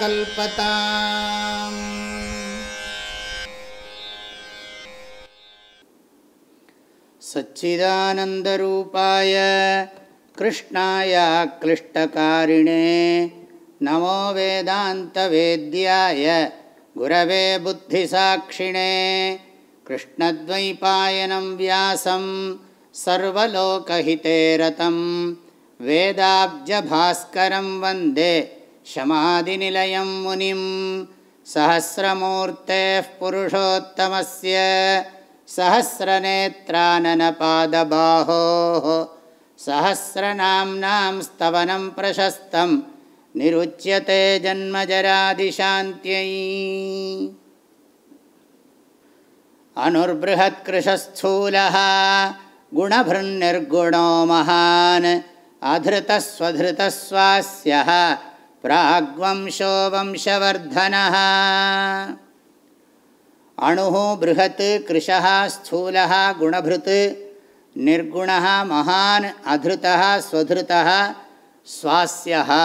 कल्पताम्। सच्चिदानन्दरूपाय कृष्णाय क्लिष्टकारिणे नमो वेदान्तवेद्याय गुरवे बुद्धिसाक्षिणे कृष्णद्वैपायनं व्यासं सर्वलोकहिते रतं वेदाब्जभास्करं वन्दे शमादिनिलयं मुनिं सहस्रमूर्तेः पुरुषोत्तमस्य सहस्रनेत्राननपादबाहोः सहस्रनाम्नां स्तवनं प्रशस्तं निरुच्यते जन्मजरादिशान्त्यै। अनुर्बृहत्कृशस्थूलः गुणभृन्निर्गुणो महान् அதிருத்தஸ்வதிருத்தஸ்வாஸ்ய பிராக்வம்சோ வம்சவர்தன அணு பிருகத் கிருஷா ஸ்தூல குணபிருத் நிர்குண மகான் அதிருத்தா ஸ்வதிருத்தா சுவாசியா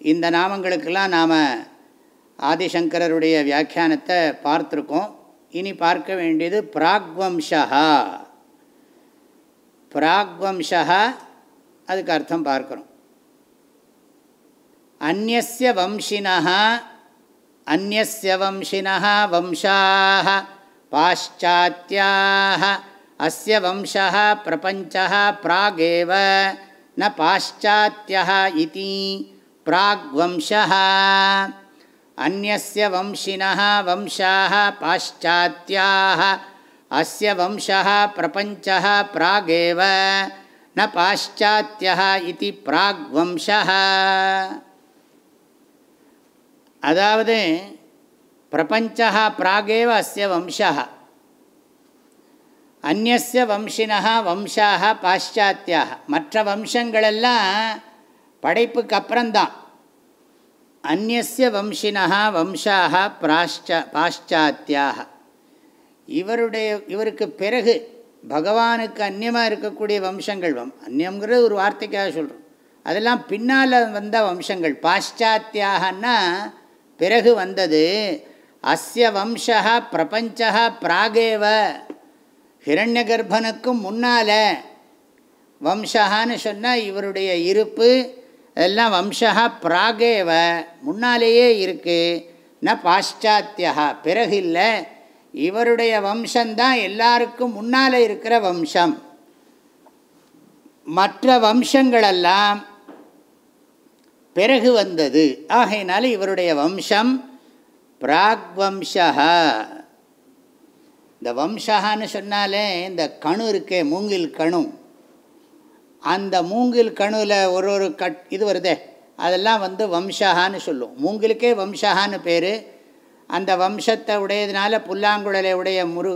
இந்த நாமங்களுக்கெல்லாம் நாம் ஆதிசங்கரருடைய வியாக்கியானத்தை பார்த்துருக்கோம். இனி பார்க்க வேண்டியது பிராக்வம்சா பிராக்வம்சா அதுக்கு அர்த்தம் பார்க்குறோம். அந்நிய வம்சினா அந்நிய வம்சினா வம்சாக பாஷ்சாத்தியாக அஸ்ய வம்சா பிரபஞ்சா பிராகேவ ந பாஷ்சாத்தியா இதி பிராக்வம்சா அந்நிய வம்சினா வம்சாக பாஷ்சாத்தியாக அஸ்ய வம்சா பிரபஞ்சா பிராகேவ ந பாஷ்சாத்தியா இது பிராக் வம்சா அதாவது பிரபஞ்சா பிராகேவ அஸ்ய வம்சா அந்நிய வம்சினா வம்சாக பாஷ்சாத்தியாக மற்ற வம்சங்களெல்லாம் படைப்புக்கு அப்புறம்தான்। அந்நிய வம்சினா வம்சாக பிராஷ்சா பாஷ்சாத்தியாக இவருடைய இவருக்கு பிறகு பகவானுக்கு அந்நியமாக இருக்கக்கூடிய வம்சங்கள் வம் அந்நியங்கிறது ஒரு வார்த்தைக்காக சொல்கிறோம் அதெல்லாம் பின்னால் வந்த வம்சங்கள். பாஷ்சாத்தியாகன்னா பிறகு வந்தது. அஸ்ய வம்சா பிரபஞ்சா பிராகேவ. ஹிரண்ய கர்ப்பனுக்கும் முன்னால் வம்சகான்னு சொன்னால் இவருடைய இருப்பு அதெல்லாம் வம்சா பிராகேவ முன்னாலேயே இருக்குது ந பாஷ்சாத்தியா பிறகு இல்லை. இவருடைய வம்சம்தான் எல்லாருக்கும் முன்னால் இருக்கிற வம்சம். மற்ற வம்சங்களெல்லாம் பிறகு வந்தது. ஆகையினால இவருடைய வம்சம் பிராக்வம்சா இந்த வம்சகான்னு சொன்னாலே இந்த கணு இருக்கே மூங்கில் கணு. அந்த மூங்கில் கணுவில் ஒரு ஒரு கட் இது வருதே அதெல்லாம் வந்து வம்சகான்னு சொல்லும். மூங்கிலுக்கே வம்சகான்னு பேர். அந்த வம்சத்தை உடையதுனால புல்லாங்குழலை உடைய முரு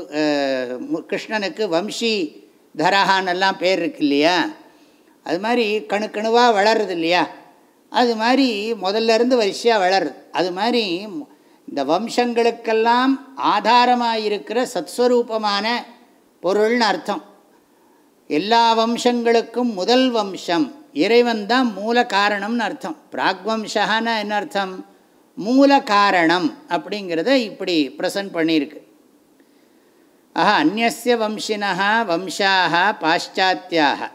கிருஷ்ணனுக்கு வம்சி தரஹான்னெல்லாம் பேர் இருக்கு இல்லையா? அது மாதிரி கணு கணுவாக வளருது இல்லையா? அது மாதிரி முதல்ல இருந்து வரிசையாக வளருது. அது மாதிரி இந்த வம்சங்களுக்கெல்லாம் ஆதாரமாக இருக்கிற சத்ஸ்வரூபமான பொருள்னு அர்த்தம். எல்லா வம்சங்களுக்கும் முதல் வம்சம் இறைவன் தான் மூல காரணம்னு அர்த்தம். பிராக்வம்சகான என்ன அர்த்தம்? மூல காரணம் அப்படிங்கிறத இப்படி ப்ரெசன்ட் பண்ணியிருக்கு. ஆஹா அந்நிய வம்சினா வம்சாக பாশ্চাத்தியாக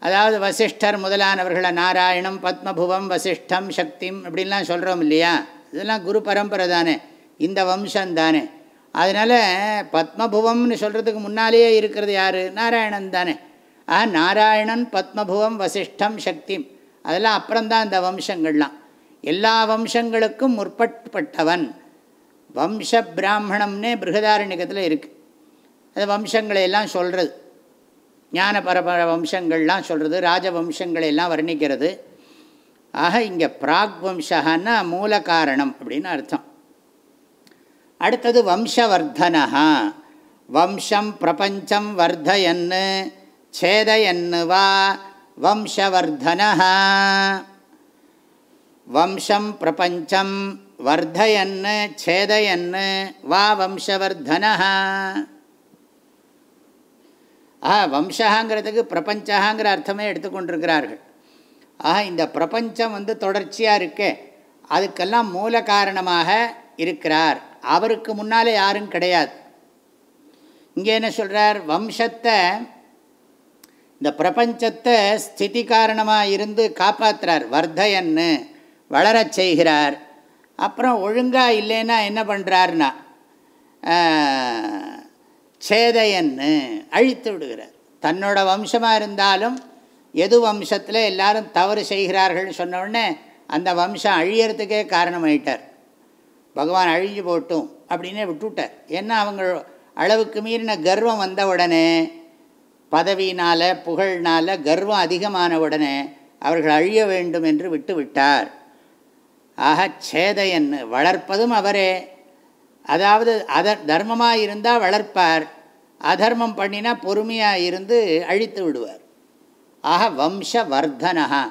அதாவது வசிஷ்டர் முதலானவர்களை நாராயணம் பத்மபுவம் வசிஷ்டம் சக்திம் அப்படின்லாம் சொல்கிறோம் இல்லையா? இதெல்லாம் குரு பரம்பரை தானே. இந்த வம்சம் தானே. அதனால் பத்மபுவம்னு சொல்கிறதுக்கு முன்னாலேயே இருக்கிறது யார்? நாராயணன் தானே. ஆ நாராயணன் பத்மபுவம் வசிஷ்டம் சக்திம். அதெல்லாம் அப்புறம்தான் இந்த வம்சங்கள்லாம். எல்லா வம்சங்களுக்கும் முற்பட்பட்டவன் வம்ச பிராமணம்னே பிருகதாரண்யத்தில் இருக்குது அது வம்சங்களை எல்லாம் சொல்கிறது ஞான பரபர வம்சங்கள்லாம் சொல்கிறது ராஜவம்சங்களை எல்லாம் வர்ணிக்கிறது. ஆக இங்கே பிராக்வம்சகன்னா மூல காரணம் அப்படின்னு அர்த்தம். அடுத்தது வம்சவர்தனா வம்சம் பிரபஞ்சம் வர்தயன்னு சேதயன்னு வா வம்சவர்தனா வம்சம் பிரபஞ்சம் வர்தயன்னு சேதயன்னு வா வம்சவர்தனா ஆ வம்சகாங்கிறதுக்கு பிரபஞ்சகாங்கிற அர்த்தமே எடுத்துக்கொண்டிருக்கிறார்கள். ஆக இந்த பிரபஞ்சம் வந்து தொடர்ச்சியாக இருக்கே அதுக்கெல்லாம் மூல காரணமாக இருக்கிறார். அவருக்கு முன்னாலே யாரும் கிடையாது. இங்கே என்ன சொல்கிறார் வம்சத்தை இந்த பிரபஞ்சத்தை ஸ்திதி காரணமாக இருந்து காப்பாற்றுறார் வர்தயன்னு. வளரச் செய்கிறார். அப்புறம் ஒழுங்காக இல்லைன்னா என்ன பண்ணுறாருனா சேதையன்னு அழித்து விடுகிறார். தன்னோட வம்சமாக இருந்தாலும் எது வம்சத்தில் எல்லாரும் தவறு செய்கிறார்கள்னு சொன்ன உடனே அந்த வம்சம் அழியறதுக்கே காரணமாயிட்டார். பகவான் அழிஞ்சு போட்டும் அப்படின்னே விட்டுவிட்டார் ஏன்னா அவங்க அளவுக்கு மீறின கர்வம் வந்த உடனே பதவியினால் புகழ்னால் கர்வம் அதிகமான உடனே அவர்கள் அழிய வேண்டும் என்று விட்டு விட்டார். ஆக சேதையன்னு வளர்ப்பதும் அவரே. அதாவது அத தர்மமாக இருந்தால் வளர்ப்பார். அதர்மம் பண்ணினா பொறுமையாக இருந்து அழித்து விடுவார். ஆக வம்ச வர்தனஹா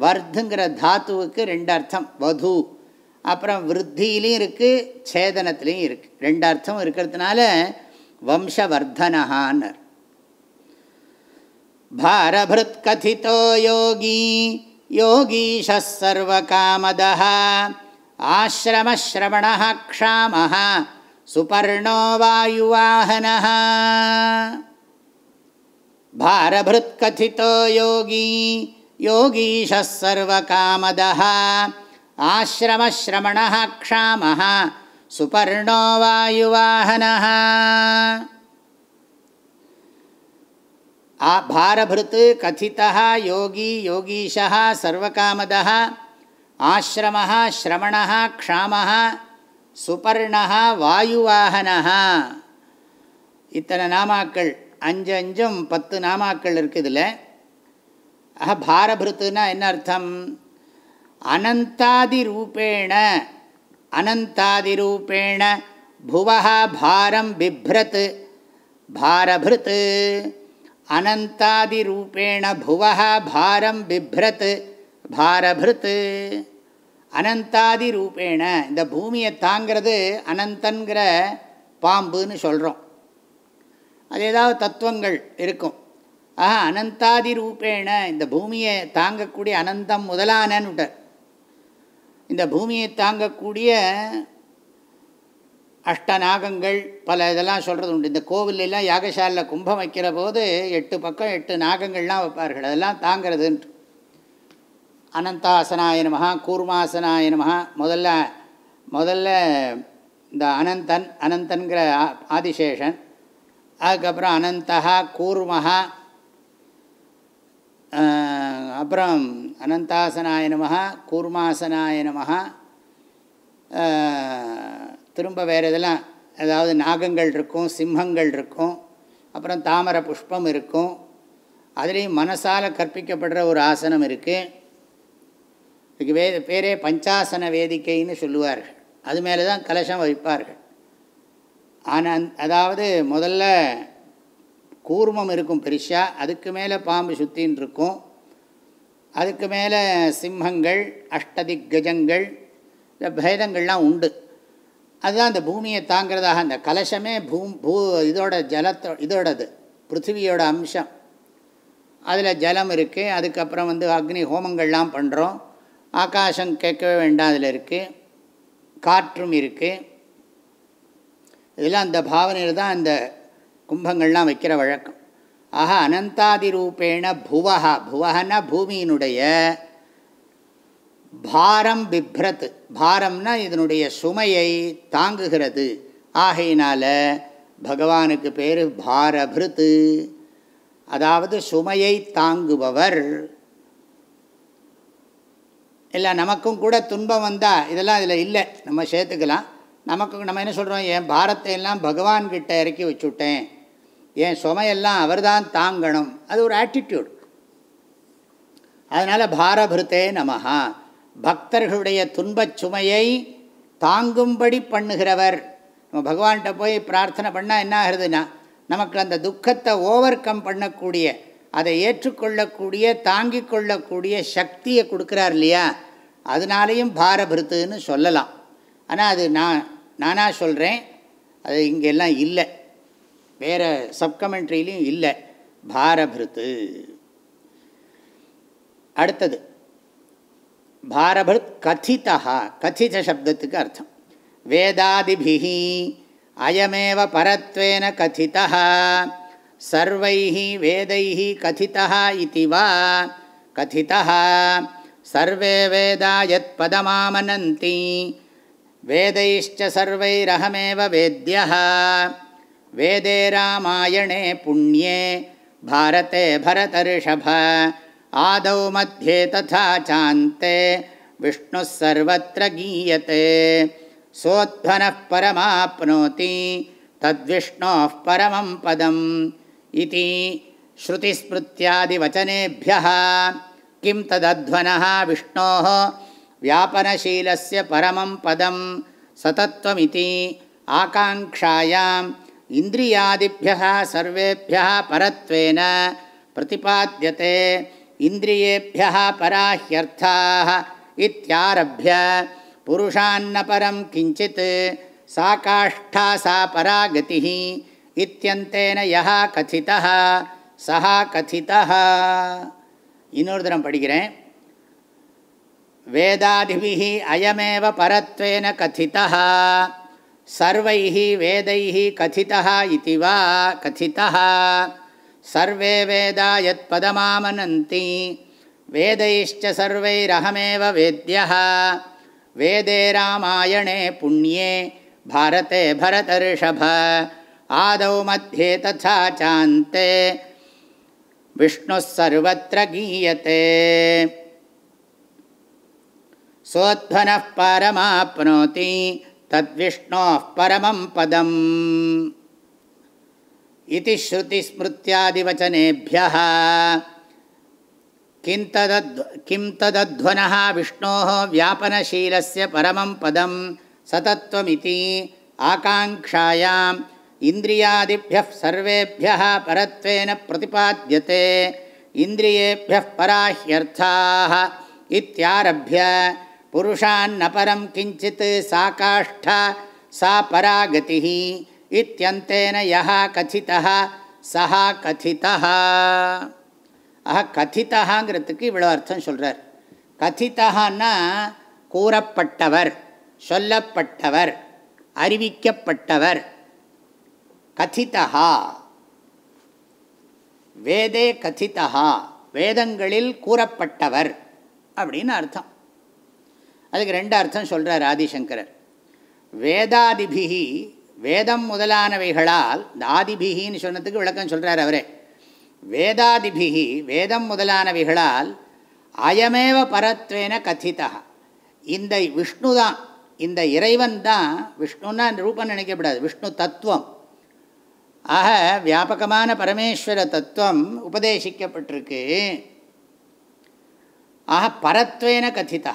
வர்துங்கிற தாத்துவுக்கு ரெண்டு அர்த்தம் வது. அப்புறம் விருத்தியிலையும் இருக்குது சேதனத்துலேயும் இருக்கு. ரெண்டு அர்த்தம் இருக்கிறதுனால வம்ச வர்தனஹான்னர் பாரபிருத் கதிதோ யோகி योगीशः सर्वकामदः। आश्रमश्रवणः क्षामः। सुपर्णो वायुवाहनः। भारभृत् कथितो योगी। योगीशः सर्वकामदः। आश्रमश्रवणः क्षामः। सुपर्णो वायुवाहनः பாரபிருத் கதிதா யோகி யோகீஷா சர்வகாமதா ஆசிரமா ஸ்ரமணா க்ஷாமா சுபர்ணா வாயுவாகனா இத்தனை நாமாக்கள் அஞ்சு அஞ்சும் பத்து நாமாக்கள் இருக்குதுல்ல. ஆஹா பாரபிருத்துனா என்ன அர்த்தம்? அனந்தாதி ரூபேண அனந்தாதி ரூபேண புவஹா பாரம் பிப்ரத் பாரபிருத் அனந்தாதிரூபேண புவः பாரம் பிப்ரத் பாரபிருத். அனந்தாதிரூபேண இந்த பூமியை தாங்கிறது அனந்தன்கிற பாம்புன்னு சொல்கிறோம் அது ஏதாவது தத்துவங்கள் இருக்கும். ஆஹா அனந்தாதி ரூபேண இந்த பூமியை தாங்கக்கூடிய அனந்தம் முதலானன்னு இந்த பூமியை தாங்கக்கூடிய அஷ்டநாகங்கள் பல இதெல்லாம் சொல்கிறது உண்டு. இந்த கோவிலெல்லாம் யாகசாலில் கும்பம் வைக்கிற போது எட்டு பக்கம் எட்டு நாகங்கள்லாம் வைப்பார்கள். அதெல்லாம் தாங்கிறதுன்ட்டு அனந்தாசனாய நமகா கூர்மாசனாய நமகா முதல்ல முதல்ல இந்த அனந்தன் அனந்தன்கிற ஆதிசேஷன் அதுக்கப்புறம் அனந்தகா கூர்மஹா அப்புறம் அனந்தாசனாய நமகா கூர்மாசனாய நமகா திரும்ப வேறு இதெல்லாம் அதாவது நாகங்கள் இருக்கும் சிம்மங்கள் இருக்கும் அப்புறம் தாமரை புஷ்பம் இருக்கும். அதுலேயும் மனசால் கற்பிக்கப்படுற ஒரு ஆசனம் இருக்குது இதுக்கு வே பேரே பஞ்சாசன வேதிக்கைன்னு சொல்லுவார்கள். அது மேலே தான் கலசம் வைப்பார்கள். ஆனால் அதாவது முதல்ல கூர்மம் இருக்கும் பெருசாக அதுக்கு மேலே பாம்பு சுத்தின்னு இருக்கும். அதுக்கு மேலே சிம்மங்கள் அஷ்டதிக்கஜங்கள் இந்த பேதங்கள்லாம் உண்டு. அதுதான் அந்த பூமியை தாங்கிறதாக அந்த கலசமே பூ பூ இதோட ஜலத்தோ இதோடது பிருத்திவியோட அம்சம். அதில் ஜலம் இருக்குது அதுக்கப்புறம் வந்து அக்னி ஹோமங்கள்லாம் பண்ணுறோம் ஆகாசம் கேட்கவே வேண்டாம் அதில் இருக்குது காற்றும் இருக்குது இதெல்லாம் அந்த பாவனையில் தான் அந்த கும்பங்கள்லாம் வைக்கிற வழக்கம். ஆக அனந்தாதி ரூபேண புவஹா. புவகன்னா பூமியினுடைய பாரம் பிப்ரத். பாரம்னா இதனுடைய சுமையை தாங்குகிறது. ஆகையினால பகவானுக்கு பேர் பாரபிருத்து. அதாவது சுமையை தாங்குபவர். இல்லை நமக்கும் கூட துன்பம் வந்தால் இதெல்லாம் இதில் இல்லை. நம்ம சேர்த்துக்கலாம். நமக்கு நம்ம என்ன சொல்கிறோம் என் பாரத்தை எல்லாம் பகவான்கிட்ட இறக்கி வச்சுட்டேன். என் சுமையெல்லாம் அவர் தான் தாங்கணும். அது ஒரு ஆட்டிடியூட் அதனால் பாரபிருத்தே நமஹா. பக்தர்களுடைய துன்பச் சுமையை தாங்கும்படி பண்ணுகிறவர். நம்ம பகவான்கிட்ட போய் பிரார்த்தனை பண்ணால் என்ன ஆகுதுன்னா நமக்கு அந்த துக்கத்தை ஓவர் கம் பண்ணக்கூடிய அதை ஏற்றுக்கொள்ளக்கூடிய தாங்கிக் கொள்ளக்கூடிய சக்தியை கொடுக்குறார் இல்லையா? அதனாலேயும் பாரபிருத்துன்னு சொல்லலாம். ஆனால் அது நான் நானாக சொல்கிறேன் அது இங்கெல்லாம் இல்லை. வேறு சப்கமெண்ட்ரிலையும் இல்லை. பாரபிருத்து. அடுத்தது பாரபத் கதிதா கதித சப்தத்துக்கு அர்த்தம். வேதாதிபிஹி அயமேவ பரத்வேன கதிதா சர்வை வேதை கதிதா இது வா கதிதா சர்வே வேதா யத் பதமாமனந்தி வேதைஷ்ச சர்வைரகமேவ வேத்யா வேதே ராமாயணே புண்ணியே பாரதே பரதரிஷப. आदौ मध्ये तथा चान्ते। विष्णुः सर्वत्र गीयते। सोऽध्वनः परमाप्नोति। तद्विष्णोः परमं पदम् इति श्रुतिस्मृत्यादिवचनेभ्यः। किं तदध्वनः विष्णोः? व्यापनशीलस्य परमं पदं सतत्वमिति। आकाङ्क्षायाम् इन्द्रियादिभ्यः सर्वेभ्यः परत्वेन प्रतिपाद्यते இந்திரியேபியா பராஹ்யர்த்தாக இத்தியாரபிய புருஷான்ன பரம் கிஞ்சித் சா காஷ்டா சா பராகதி இத்தியந்தேன யா கதிதா சஹா கதிதா இன்னொரு தினம் படிக்கிறேன் வேதாதிபிஹி அயமேவ பரத்வேன கதிதா சர்வைஹி வேதைஹி கதிதா இதி வா கதிதா कथितः सर्वे वेदा यत्पदमामनन्ति वेदैश्च सर्वैरहमेव वेद्यः वेदे रामायणे पुण्ये भारते भरतर्षभ आदौ मध्ये तथा चान्ते विष्णुः सर्वत्र गीयते सोऽध्वनः परमाप्नोति तद्विष्णोः परमं पदम् இது ஸ்ருதிஸ்மிருத்தியாதிவச்சனேபிய கிம் ததத்வன விஷ்ணோ வியாபனசீலஸ்ய பரமம் பதம் சதத்வமிதி ஆகாங்காயாம் இந்திரியாதிபிய சர்வேபிய பரத்வேன பிரதிபாத்தியதே இந்திரியேபிய பராஹ்யர்த்தாக இத்தியாரபிய புருஷான்னபரம் கிஞ்சித் சா காஷ்ட சா பராகதி இத்தியந்தேன யா கதிதா சஹா கதிதா ஆஹா கதிதாங்கிறதுக்கு இவ்வளோ அர்த்தம் சொல்கிறார் கதிதான்னா கூறப்பட்டவர் சொல்லப்பட்டவர் அறிவிக்கப்பட்டவர். கதிதா வேதே கதிதா வேதங்களில் கூறப்பட்டவர் அப்படின்னு அர்த்தம். அதுக்கு ரெண்டு அர்த்தம் சொல்கிறார் ஆதிசங்கரர். வேதாதிபிகி வேதம் முதலானவைகளால் இந்த ஆதிபிகின்னு சொன்னதுக்கு விளக்கம் சொல்கிறார் அவரே. வேதாதிபிகி வேதம் முதலானவைகளால் அயமேவ பரத்வேன கதிதா இந்த விஷ்ணு தான் இந்த இறைவன் தான் விஷ்ணுன்னா ரூபம் நினைக்கப்படாது விஷ்ணு தத்துவம். ஆக வியாபகமான பரமேஸ்வர தத்துவம் உபதேசிக்கப்பட்டிருக்கு. ஆக பரத்வேன கதிதா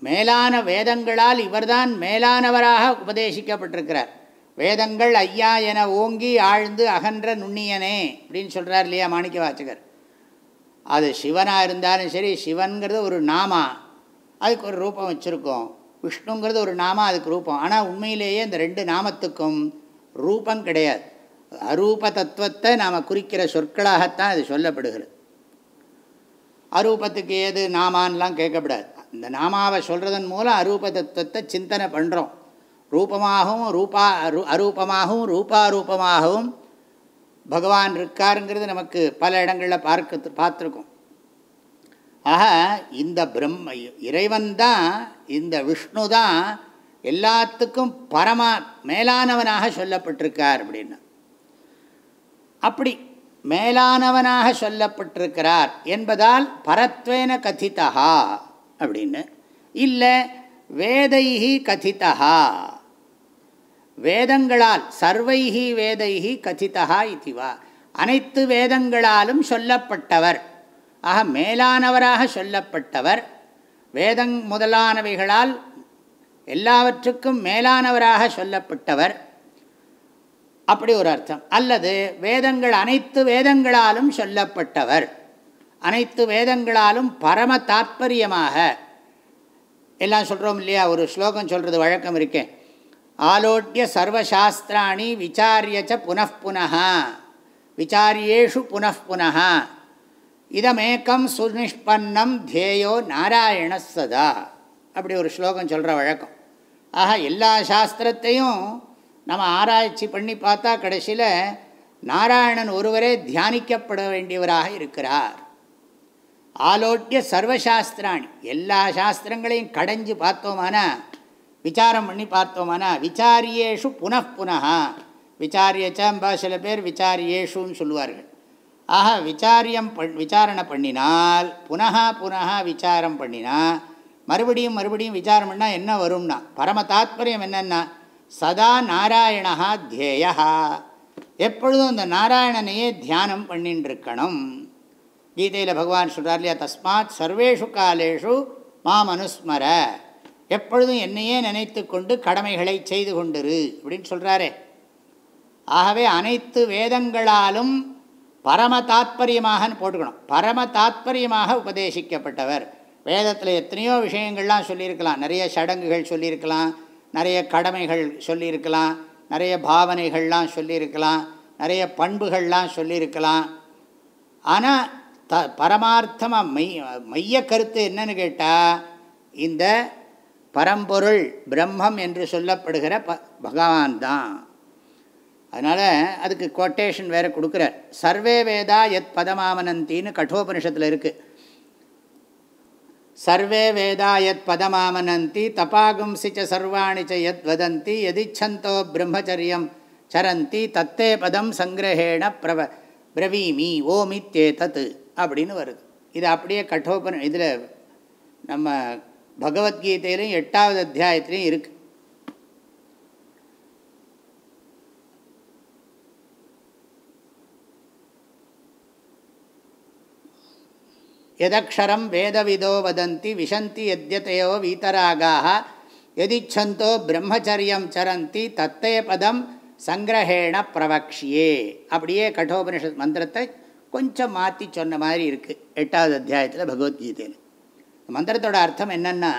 மேலான வேதங்களால் இவர்தான் மேலானவராக உபதேசிக்கப்பட்டிருக்கிறார். வேதங்கள் ஐயா என ஓங்கி ஆழ்ந்து அகன்ற நுண்ணியனே அப்படின்னு சொல்கிறார் இல்லையா மாணிக்க வாச்சகர் அது சிவனாக இருந்தாலும் சரி சிவன்கிறது ஒரு நாமா அதுக்கு ஒரு ரூபம் வச்சுருக்கோம். விஷ்ணுங்கிறது ஒரு நாமா அதுக்கு ரூபம். ஆனால் உண்மையிலேயே இந்த ரெண்டு நாமத்துக்கும் ரூபம் கிடையாது. அரூப தத்துவத்தை நாம் குறிக்கிற சொற்களாகத்தான் அது சொல்லப்படுகிறது. அரூபத்துக்கு ஏது நாமான்லாம் கேட்கப்படாது. இந்த நாமாவை சொல்கிறதன் மூலம் அரூப தத்துவத்தை சிந்தனை பண்ணுறோம் ரூபமாகவும் ரூபா அரூபமாகவும் ரூபாரூபமாகவும் பகவான் இருக்காருங்கிறது நமக்கு பல இடங்களில் பார்க்க பார்த்துருக்கோம். ஆக இந்த பிரம்ம இறைவன் தான் இந்த விஷ்ணு தான் எல்லாத்துக்கும் பரமா மேலானவனாக சொல்லப்பட்டிருக்கார் அப்படின்னா. அப்படி மேலானவனாக சொல்லப்பட்டிருக்கிறார் என்பதால் பரத்வேன கதிதா அப்படின்னு. இல்லை வேதைஹி கதிதா வேதங்களால் சர்வைஹி வேதைஹி கதிதா இதுவா. அனைத்து வேதங்களாலும் சொல்லப்பட்டவர். ஆக மேலானவராக சொல்லப்பட்டவர். வேதங் முதலானவைகளால் எல்லாவற்றுக்கும் மேலானவராக சொல்லப்பட்டவர். அப்படி ஒரு அர்த்தம். அல்லது வேதங்கள் அனைத்து வேதங்களாலும் சொல்லப்பட்டவர். அனைத்து வேதங்களாலும் பரம தாத்பரியமாக. எல்லாம் சொல்கிறோம் இல்லையா? ஒரு ஸ்லோகம் சொல்கிறது வழக்கம் இருக்கேன் ஆலோட்ய சர்வசாஸ்திராணி விசாரியச்ச புனப்புனः விசாரியேஷு புனப்புனः இதமேக்கம் சுனிஷ்பன்னம் தேயோ நாராயண சதா அப்படி ஒரு ஸ்லோகம் சொல்கிற வழக்கம். ஆக எல்லா சாஸ்திரத்தையும் நம்ம ஆராய்ச்சி பண்ணி பார்த்தா கடைசியில் நாராயணன் ஒருவரே தியானிக்கப்பட வேண்டியவராக இருக்கிறார். ஆலோட்டிய சர்வசாஸ்திராணி எல்லா சாஸ்திரங்களையும் கடைஞ்சு பார்த்தோமானா விசாரம் பண்ணி பார்த்தோமானா விசாரியேஷு புனఃப்புனः விசாரியச்சம்பா சில பேர் விசாரியேஷுன்னு சொல்லுவார்கள். ஆக விசாரியம் பண் விசாரணை பண்ணினால் புனகா புனகா விசாரம் பண்ணினா மறுபடியும் மறுபடியும் விசாரம் பண்ணால் என்ன வரும்னா பரம தாத்பரியம் என்னென்னா சதா நாராயணா தியேயா எப்பொழுதும் அந்த நாராயணனையே தியானம் பண்ணிட்டுருக்கணும் கீதையில் பகவான் சொல்கிறார் இல்லையா தஸ்மாத் சர்வேஷு காலேஷு மாம் அனுஸ்மர எப்பொழுதும் என்னையே நினைத்து கொண்டு கடமைகளை செய்து கொண்டிரு அப்படின்னு சொல்கிறாரே ஆகவே அனைத்து வேதங்களாலும் பரம தாத்பரியமாகனு போட்டுக்கணும். பரம தாத்பரியமாக உபதேசிக்கப்பட்டவர். வேதத்தில் எத்தனையோ விஷயங்கள்லாம் சொல்லியிருக்கலாம். நிறைய சடங்குகள் சொல்லியிருக்கலாம். நிறைய கடமைகள் சொல்லியிருக்கலாம். நிறைய பாவனைகள்லாம் சொல்லியிருக்கலாம். நிறைய பண்புகள்லாம் சொல்லியிருக்கலாம். ஆனால் த பரமார்த்தமாக மைய மைய கருத்து என்னன்னு கேட்டால் இந்த பரம்பொருள் பிரம்மம் என்று சொல்லப்படுகிற ப பகவான் தான் அதனால் அதுக்கு கொட்டேஷன் வேறு கொடுக்குறார். சர்வே வேதா எத் பதமாமனந்தின்னு கட்டோபனிஷத்தில் இருக்குது சர்வே வேதா யத் பதமாமனந்தி தபாகும்சி ச சர்வாணி ச வதந்தி எதிச்சந்தோ பிரம்மச்சரியம் சரந்தி தத்தே பதம் சங்கிரகேண பிரவ பிரவீமி ஓமித்தே தத் அப்படின்னு வருது. இது அப்படியே கட்டோபன இதில் நம்ம பகவத்கீதையிலையும் எட்டாவது அத்தியாயத்திலையும் இருக்குது எதக்ஷரம் வேதவிதோ வதந்தி விஷந்தி எத்யத்தையோ வீத்தராகாக எதிச்சந்தோ பிரம்மச்சரியம் சரந்தி தத்தே பதம் சங்கிரகேண பிரவக்ஷியே அப்படியே கட்டோபனிஷத் மந்திரத்தை கொஞ்சம் மாற்றி சொன்ன மாதிரி இருக்குது எட்டாவது அத்தியாயத்தில் பகவத்கீதையில். மந்திரத்தோட அர்த்தம் என்னென்னா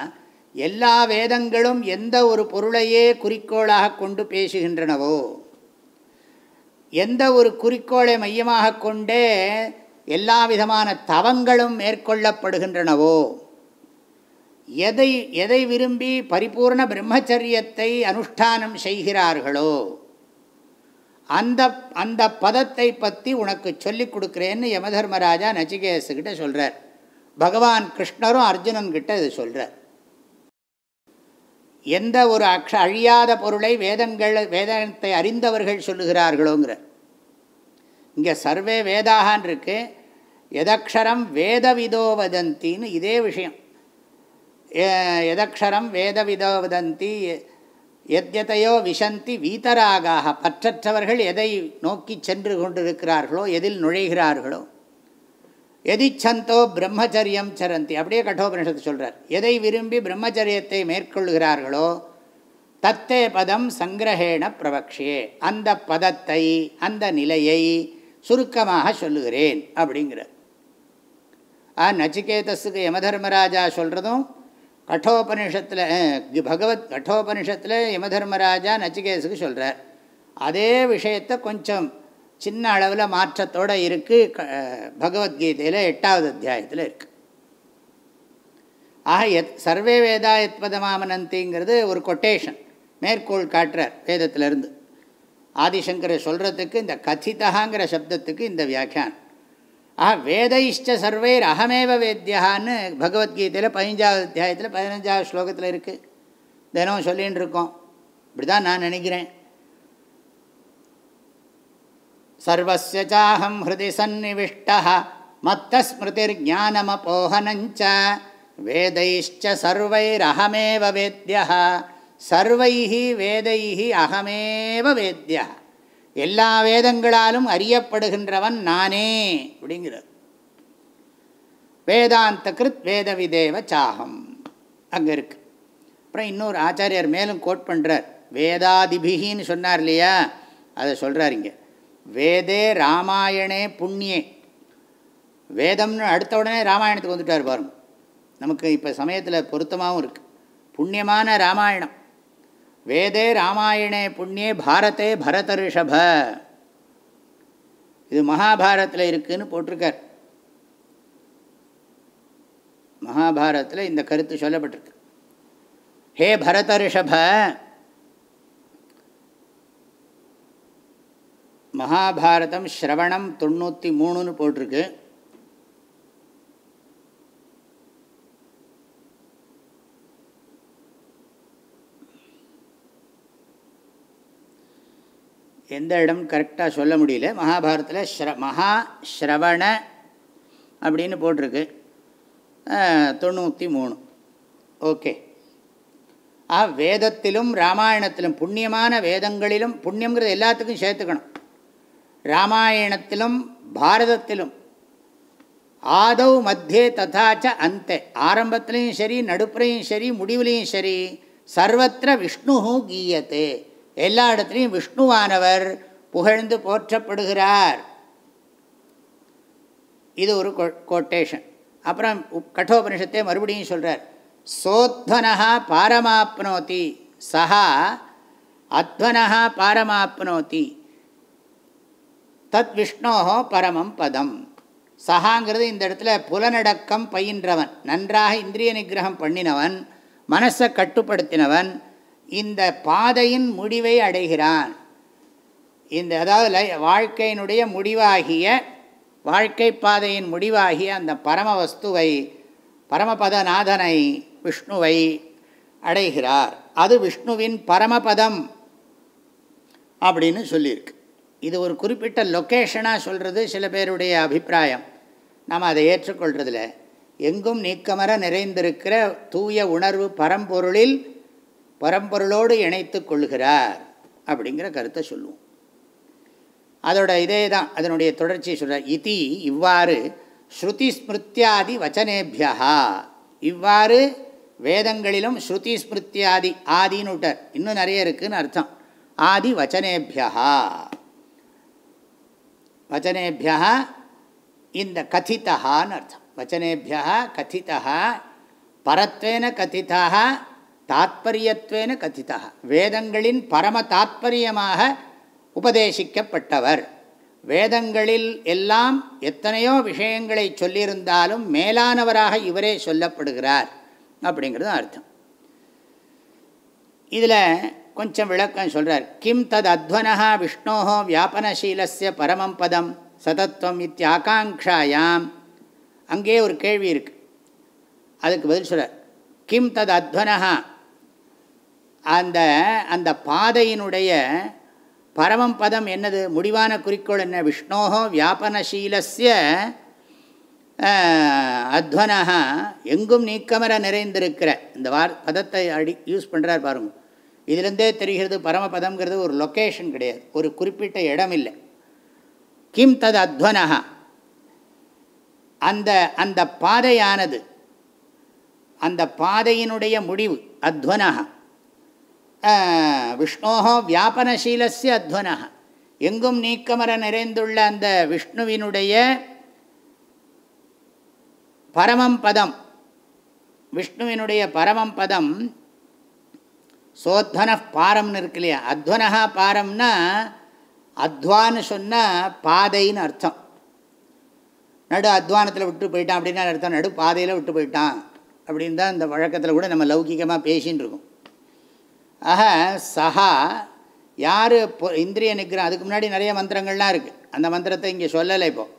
எல்லா வேதங்களும் எந்த ஒரு பொருளையே குறிக்கோளாக கொண்டு பேசுகின்றனவோ எந்த ஒரு குறிக்கோளை மையமாக கொண்டே எல்லா விதமான தவங்களும் மேற்கொள்ளப்படுகின்றனவோ எதை எதை விரும்பி பரிபூர்ண பிரம்மச்சரியத்தை அனுஷ்டானம் செய்கிறார்களோ அந்த அந்த பதத்தை பற்றி உனக்கு சொல்லிக் கொடுக்குறேன்னு யமதர்மராஜா நச்சிகேசுக்கிட்ட சொல்கிறார் பகவான் கிருஷ்ணரும் அர்ஜுனன்கிட்ட இது சொல்கிறார் எந்த ஒரு அக்ஷ அழியாத பொருளை வேதங்கள் வேதத்தை அறிந்தவர்கள் சொல்லுகிறார்களோங்கிற. இங்கே சர்வே வேதாகான் இருக்கு. எதக்ஷரம் வேதவிதோ வதந்தின்னு இதே விஷயம். எதக்ஷரம் வேதவிதோ வதந்தி எத்யதையோ விஷந்தி வீதராகாக பற்றற்றவர்கள் எதை நோக்கி சென்று கொண்டிருக்கிறார்களோ எதில் நுழைகிறார்களோ எதிச்சந்தோ பிரம்மச்சரியம் சரந்தி. அப்படியே கட்டோபனிஷத்து சொல்கிறார் எதை விரும்பி பிரம்மச்சரியத்தை மேற்கொள்கிறார்களோ தத்தே பதம் சங்கிரகேண பிரபக்ஷே அந்த பதத்தை அந்த நிலையை சுருக்கமாக சொல்லுகிறேன் அப்படிங்கிறார். ஆ நச்சிகேதஸுக்கு யமதர்மராஜா சொல்கிறதும் கட்டோபனிஷத்தில் பகவத் கட்டோபனிஷத்தில் யமதர்மராஜா நச்சிகேதஸுக்கு சொல்கிறார் அதே விஷயத்தை கொஞ்சம் சின்ன அளவில் மாற்றத்தோடு இருக்குது க பகவத்கீதையில் எட்டாவது அத்தியாயத்தில் இருக்குது ஆக எத் சர்வே வேதா எத்பதமாமனந்திங்கிறது ஒரு கொட்டேஷன் மேற்கோள் காட்டுறார் வேதத்திலிருந்து. ஆதிசங்கரை சொல்கிறதுக்கு இந்த கதிதகாங்கிற சப்தத்துக்கு இந்த வியாக்கியான் ஆஹா வேதைஷ்ட சர்வைர் அகமேவ வேத்தியான்னு பகவத்கீதையில் பதினஞ்சாவது அத்தியாயத்தில் பதினஞ்சாவது ஸ்லோகத்தில் இருக்குது தினம் சொல்லின்னு இருக்கோம் இப்படி தான் நான் நினைக்கிறேன். சர்வஸ்ய சாஹம் ஹிருதி சந்நிவிஷ்ட மத்த ஸ்மிருதிர் ஞானமபோகனஞ்ச வேதைஷ்ட சர்வைரஹமேவ வேத்யா சர்வைஹி வேதைஹி அகமேவ வேத்யா எல்லா வேதங்களாலும் அறியப்படுகின்றவன் நானே அப்படிங்கிறார் வேதாந்த கிருத் வேத விதேவ சாகம் அங்கே இருக்கு அப்புறம் இன்னொரு ஆச்சாரியர் மேலும் கோட் பண்ணுறார் வேதாதிபிகின்னு சொன்னார் இல்லையா அதை சொல்கிறார் இங்கே வேதே ராமாயணே புண்ணியே. வேதம்னு அடுத்த உடனே ராமாயணத்துக்கு வந்துட்டார் பாருங்க. நமக்கு இப்போ சமயத்தில் பொருத்தமாகவும் இருக்குது புண்ணியமான ராமாயணம். வேதே ராமாயணே புண்ணியே பாரதே பரத ரிஷப இது மகாபாரத்தில் இருக்குதுன்னு போட்டிருக்கார். மகாபாரதத்தில் இந்த கருத்து சொல்லப்பட்டிருக்கு. ஹே பரத ரிஷப மகாபாரதம் ஸ்ரவணம் தொண்ணூற்றி மூணுன்னு போட்டிருக்கு. எந்த இடம் கரெக்டாக சொல்ல முடியல. மகாபாரதத்தில் ஸ்ர மகா ஸ்ரவண அப்படின்னு போட்டிருக்கு. தொண்ணூற்றி மூணு. ஓகே. ஆ வேதத்திலும் ராமாயணத்திலும் புண்ணியமான வேதங்களிலும் புண்ணியங்கிறது எல்லாத்துக்கும் சேர்த்துக்கணும். ராமாயணத்திலும் பாரதத்திலும். ஆதவ் மத்தியே ததாச்ச அந்த. ஆரம்பத்துலேயும் சரி நடுப்புறையும் சரி முடிவுலேயும் சரி சர்வத்திர விஷ்ணு கீயத்தே எல்லா இடத்துலையும் விஷ்ணுவானவர் புகழ்ந்து போற்றப்படுகிறார். இது ஒரு கோட்டேஷன் அப்புறம் கட்டோபனிஷத்தை மறுபடியும் சொல்கிறார் சோத்வனஹா பாரமாப்னோதி. சஹா அத்வனஹா பாரமாப்னோதி. தத் விஷ்ணோ பரமம் பதம். சஹாங்கிறது இந்த இடத்துல புலனடக்கம் பயின்றவன். நன்றாக இந்திரிய நிகிரகம் பண்ணினவன் மனசை கட்டுப்படுத்தினவன் இந்த பாதையின் முடிவை அடைகிறான். இந்த அதாவது வாழ்க்கையினுடைய முடிவாகிய வாழ்க்கை பாதையின் முடிவாகிய அந்த பரம வஸ்துவை பரமபதநாதனை விஷ்ணுவை அடைகிறார். அது விஷ்ணுவின் பரமபதம் அப்படின்னு சொல்லியிருக்கு. இது ஒரு குறிப்பிட்ட லொக்கேஷனாக சொல்கிறது சில பேருடைய அபிப்பிராயம். நாம் அதை ஏற்றுக்கொள்றதில்ல. எங்கும் நீக்கமர நிறைந்திருக்கிற தூய உணர்வு பரம்பொருளில் பரம்பொருளோடு இணைத்து கொள்கிறார் அப்படிங்கிற கருத்தை சொல்லுவோம். அதோட இதே தான் அதனுடைய தொடர்ச்சியை சொல்கிறார் இதி இவ்வாறு ஸ்ருதி ஸ்மிருத்தியாதி வச்சனேபியா இவ்வாறு வேதங்களிலும் ஸ்ருதி ஸ்மிருத்தியாதி ஆதின்னு விட்டார். இன்னும் நிறைய இருக்குதுன்னு அர்த்தம். ஆதி வச்சனேபியா வச்சனேபியா இந்த கதித்தான்னு அர்த்தம். வச்சனேபியா கதித்தா பரத்வேன கதிதாக தாத்பரியத்வேன கதிதா வேதங்களின் பரம தாத்பரியமாக உபதேசிக்கப்பட்டவர். வேதங்களில் எல்லாம் எத்தனையோ விஷயங்களை சொல்லியிருந்தாலும் மேலானவராக இவரே சொல்லப்படுகிறார். அப்படிங்கிறது அர்த்தம். இதில் கொஞ்சம் விளக்கம் சொல்கிறார் கிம் தத் அத்வனா விஷ்ணோ வியாபனசீலஸ்ய பரமம் பதம் சதத்துவம் இத்தியாகாங்ஷாயாம் அங்கே ஒரு கேள்வி இருக்குது அதுக்கு பதில் சொல்கிறார் கிம் தத் அத்வனா அந்த அந்த பாதையினுடைய பரமம் பதம் என்னது? முடிவான குறிக்கோள் என்ன? விஷ்ணோஹோ வியாபனசீலஸ்ய அத்வனா எங்கும் நீக்கமர நிறைந்திருக்கிற. இந்த வார் பதத்தை அடி யூஸ் பண்ணுறார் பாருங்க. இதுலேருந்தே தெரிகிறது பரமபதம்ங்கிறது ஒரு லொக்கேஷன் கிடையாது. ஒரு குறிப்பிட்ட இடம் இல்லை கிம் தது அத்வனா அந்த அந்த பாதையானது அந்த பாதையினுடைய முடிவு அத்வனா விஷ்ணோஹோ வியாபனசீலஸ்ய அத்வனா எங்கும் நீக்கமர நிறைந்துள்ள அந்த விஷ்ணுவினுடைய பரமம் பதம் விஷ்ணுவினுடைய பரமம் பதம் சோத்வன பாரம்னு இருக்கு இல்லையா? அத்வனஹா பாரம்னா அத்வான்னு சொன்னால் பாதைன்னு அர்த்தம். நடு அத்வானத்தில் விட்டு போயிட்டான் அப்படின்னு அர்த்தம்? நடு பாதையில் விட்டு போயிட்டான் அப்படின்னு தான் இந்த வழக்கத்தில் கூட நம்ம லௌகிகமாக பேசின்னு இருக்கோம். ஆக சஹா யார் இந்திரிய நிற்கிறோம் அதுக்கு முன்னாடி நிறைய மந்திரங்கள்லாம் இருக்குது அந்த மந்திரத்தை இங்கே சொல்லலை இப்போது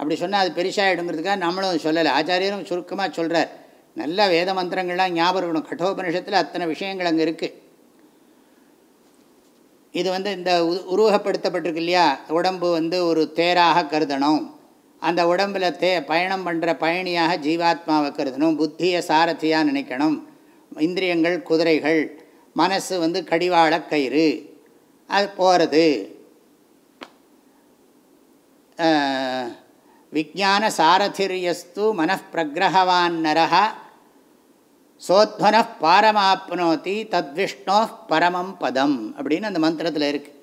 அப்படி சொன்னால் அது பெருசாகிடுங்கிறதுக்காக நம்மளும் சொல்லலை. ஆச்சாரியரும் சுருக்கமாக சொல்கிறார் நல்ல வேத மந்திரங்கள்லாம் ஞாபகம் இருக்கணும். கட்டோபனிஷத்தில் அத்தனை விஷயங்கள் அங்கே இருக்குது இது வந்து இந்த உருவகப்படுத்தப்பட்டிருக்கு இல்லையா உடம்பு வந்து ஒரு தேராக கருதணும். அந்த உடம்பில் தே பயணம் பண்ணுற பயணியாக ஜீவாத்மாவை கருதணும். புத்தியை சாரதியாக நினைக்கணும். இந்திரியங்கள் குதிரைகள் மனசு வந்து கடிவாள கயிறு. அது போகிறது விஜான சாரதிரியஸ்து மனப்பிரகிரகவான் நரக சோத்வன பாரமாப்னோதி தத்விஷ்ணோ பரமம் பதம் அப்படின்னு அந்த மந்திரத்தில் இருக்குது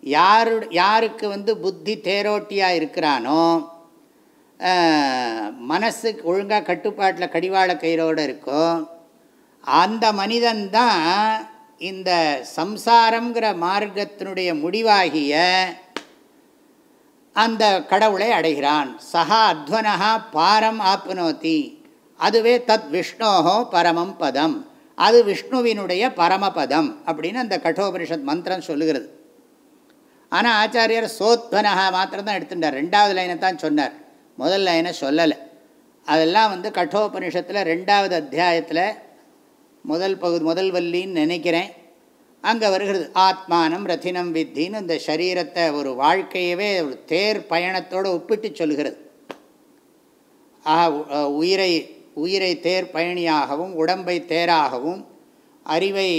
யாரு யாருக்கு வந்து புத்தி தேரோட்டியாக இருக்கிறானோ மனசு ஒழுங்காக கட்டுப்பாட்டில் கடிவாள கயிறோடு இருக்கோ அந்த மனிதன்தான் இந்த சம்சாரங்கிற மார்க்கத்தினுடைய முடிவாகிய அந்த கடவுளை அடைகிறான். சஹா அத்வனஹா பாரம் ஆப்னோத்தி அதுவே தத் விஷ்ணோஹோ பரமம் பதம். அது விஷ்ணுவினுடைய பரமபதம் அப்படின்னு அந்த கட்டோபனிஷத் மந்திரம் சொல்லுகிறது. ஆனால் ஆச்சாரியர் சோத்வனஹா மாத்திரம்தான் எடுத்துட்டார். ரெண்டாவது லைனை தான் சொன்னார். முதல் லைனை சொல்லலை. அதெல்லாம் வந்து கட்டோபனிஷத்தில் ரெண்டாவது அத்தியாயத்தில் முதல் பகுதி முதல் வல்லின்னு நினைக்கிறேன். அங்கே வருகிறது. ஆத்மானம் ரத்தினம் வித்தின்னு இந்த சரீரத்தை ஒரு வாழ்க்கையவே ஒரு தேர் பயணத்தோடு ஒப்பிட்டு சொல்கிறது ஆக உயிரை உயிரை தேர் பயணியாகவும் உடம்பை தேராகவும் அறிவை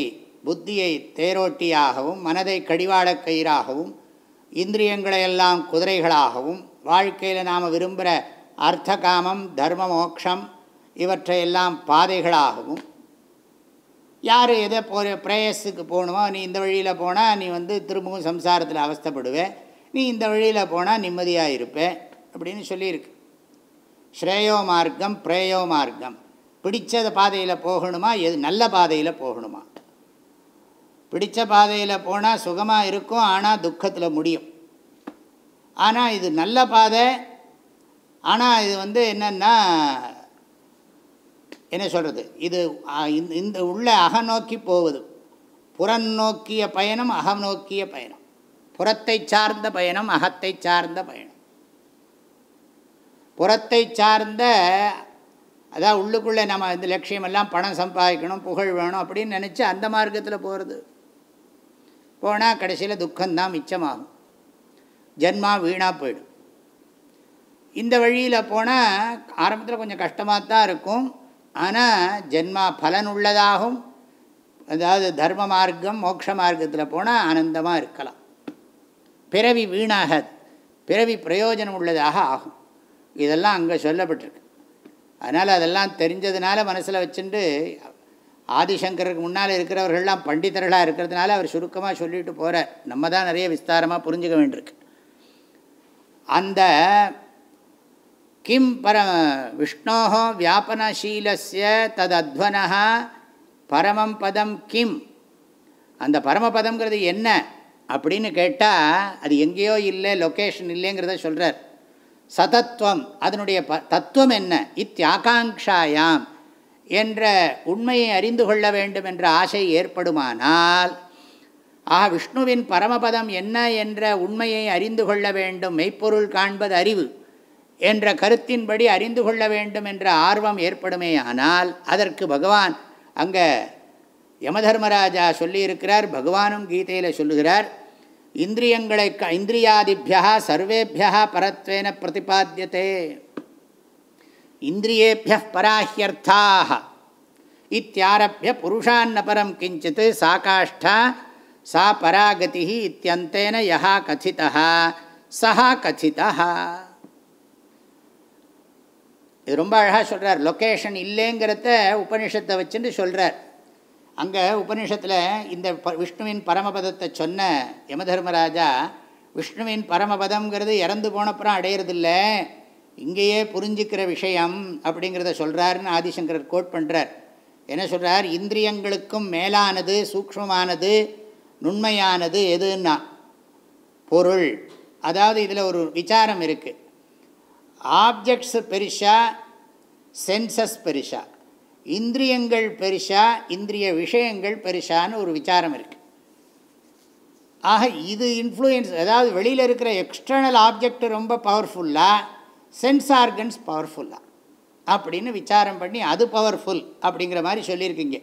புத்தியை தேரோட்டியாகவும் மனதை கடிவாளக் கயிறாகவும் இந்திரியங்களையெல்லாம் குதிரைகளாகவும் வாழ்க்கையில் நாம் விரும்புகிற அர்த்த காமம் தர்ம மோக்ஷம் இவற்றையெல்லாம் பாதைகளாகவும் யார் எதை போ பிரேயஸுக்கு போகணுமோ நீ இந்த வழியில் போனால் நீ வந்து திரும்பவும் சம்சாரத்தில் அவஸ்தப்படுவே நீ இந்த வழியில் போனால் நிம்மதியாக இருப்பேன் அப்படின்னு சொல்லியிருக்கு. ஸ்ரேயோ மார்க்கம் பிரேயோ மார்க்கம் பிடிச்ச பாதையில் போகணுமா? எது நல்ல பாதையில் போகணுமா? பிடித்த பாதையில் போனால் சுகமாக இருக்கும் ஆனால் துக்கத்தில் முடியும். ஆனால் இது நல்ல பாதை ஆனால் இது வந்து என்னென்னா என்ன சொல்கிறது இது இந்த உள்ள அகநோக்கி போவது புறநோக்கிய பயணம் அகநோக்கிய பயணம். புறத்தை சார்ந்த பயணம் அகத்தை சார்ந்த பயணம். புறத்தை சார்ந்த அதான் உள்ளுக்குள்ளே நம்ம இந்த லட்சியமெல்லாம் பணம் சம்பாதிக்கணும் புகழ் வேணும் அப்படின்னு நினச்சி அந்த மார்க்கத்தில் போகிறது போனால் கடைசியில் துக்கம்தான் மிச்சமாகும். ஜென்மா வீணாக போயிடும். இந்த வழியில் போனால் ஆரம்பத்தில் கொஞ்சம் கஷ்டமாக தான் இருக்கும். ஆனால் ஜென்மா பலன் உள்ளதாகும். அதாவது தர்ம மார்க்கம் மோட்ச மார்க்கத்தில் போனால் ஆனந்தமாக இருக்கலாம். பிறவி வீணாகாது. பிறவி பிரயோஜனம் உள்ளதாக ஆகும். இதெல்லாம் அங்கே சொல்லப்பட்டிருக்கு. அதனால் அதெல்லாம் தெரிஞ்சதுனால மனசில் வச்சுட்டு ஆதிசங்கருக்கு முன்னால் இருக்கிறவர்கள்லாம் பண்டிதர்களாக இருக்கிறதுனால அவர் சுருக்கமாக சொல்லிட்டு போகிறார் நம்ம தான் நிறைய விஸ்தாரமாக புரிஞ்சுக்க வேண்டியிருக்கு. அந்த கிம் பர விஷ்ணோ வியாபனசீலஸ்ய ததத்வனா பரமம் பதம் கிம். அந்த பரமபதம்ங்கிறது என்ன அப்படின்னு கேட்டால் அது எங்கேயோ இல்லை லொக்கேஷன் இல்லைங்கிறத சொல்கிறார் சதத்துவம் அதனுடைய ப தத்துவம் என்ன? இத்தியாகாங்ஷாயாம் என்ற உண்மையை அறிந்து கொள்ள வேண்டும் என்ற ஆசை ஏற்படுமானால் ஆ விஷ்ணுவின் பரமபதம் என்ன என்ற உண்மையை அறிந்து கொள்ள வேண்டும் மெய்ப்பொருள் காண்பது அறிவு என்ற கருத்தின்படி அறிந்து கொள்ள வேண்டும் என்ற ஆர்வம் ஏற்படுமேயானால் அதற்கு பகவான் அங்கே யமதர்மராஜா சொல்லியிருக்கிறார் பகவானும் கீதையில் சொல்லுகிறார் இந்திரியங்களை இந்திரியாதிபியா சர்வேபியா பரத்வேன பிரதிபாத்தியதே இந்திரியேபிய பராஹ்யர்த்தாக இத்தியாரபிய புருஷான்ன கிஞ்சித் சா காஷ்டா சா பராகதி இத்தியந்தேன யா கதிதா சஹா கதிதா இது ரொம்ப அழகாக சொல்கிறார் லொக்கேஷன் இல்லைங்கிறத உபனிஷத்தை வச்சுட்டு சொல்கிறார் அங்கே உபனிஷத்தில் இந்த ப விஷ்ணுவின் பரமபதத்தை சொன்ன யமதர்மராஜா விஷ்ணுவின் பரமபதம்ங்கிறது இறந்து போனப்புறம் அடையிறதில்ல. இங்கேயே புரிஞ்சிக்கிற விஷயம் அப்படிங்கிறத சொல்கிறாருன்னு ஆதிசங்கரர் கோட் பண்ணுறார் என்ன சொல்கிறார் இந்திரியங்களுக்கும் மேலானது சூக்மமானது நுண்மையானது எதுன்னா? பொருள். அதாவது இதில் ஒரு விசாரம் இருக்குது ஆப்ஜெக்ட்ஸ் பெரிஷா சென்சஸ் பெரிஷா. இந்திரியங்கள் பெருசா இந்திரிய விஷயங்கள் பெருசான்னு ஒரு விசாரம் இருக்குது ஆக இது இன்ஃப்ளூயன்ஸ் அதாவது வெளியில் இருக்கிற எக்ஸ்டர்னல் ஆப்ஜெக்ட் ரொம்ப பவர்ஃபுல்லாக சென்ஸ் ஆர்கன்ஸ் பவர்ஃபுல்லாக அப்படின்னு விசாரம் பண்ணி அது பவர்ஃபுல் அப்படிங்கிற மாதிரி சொல்லியிருக்கீங்க.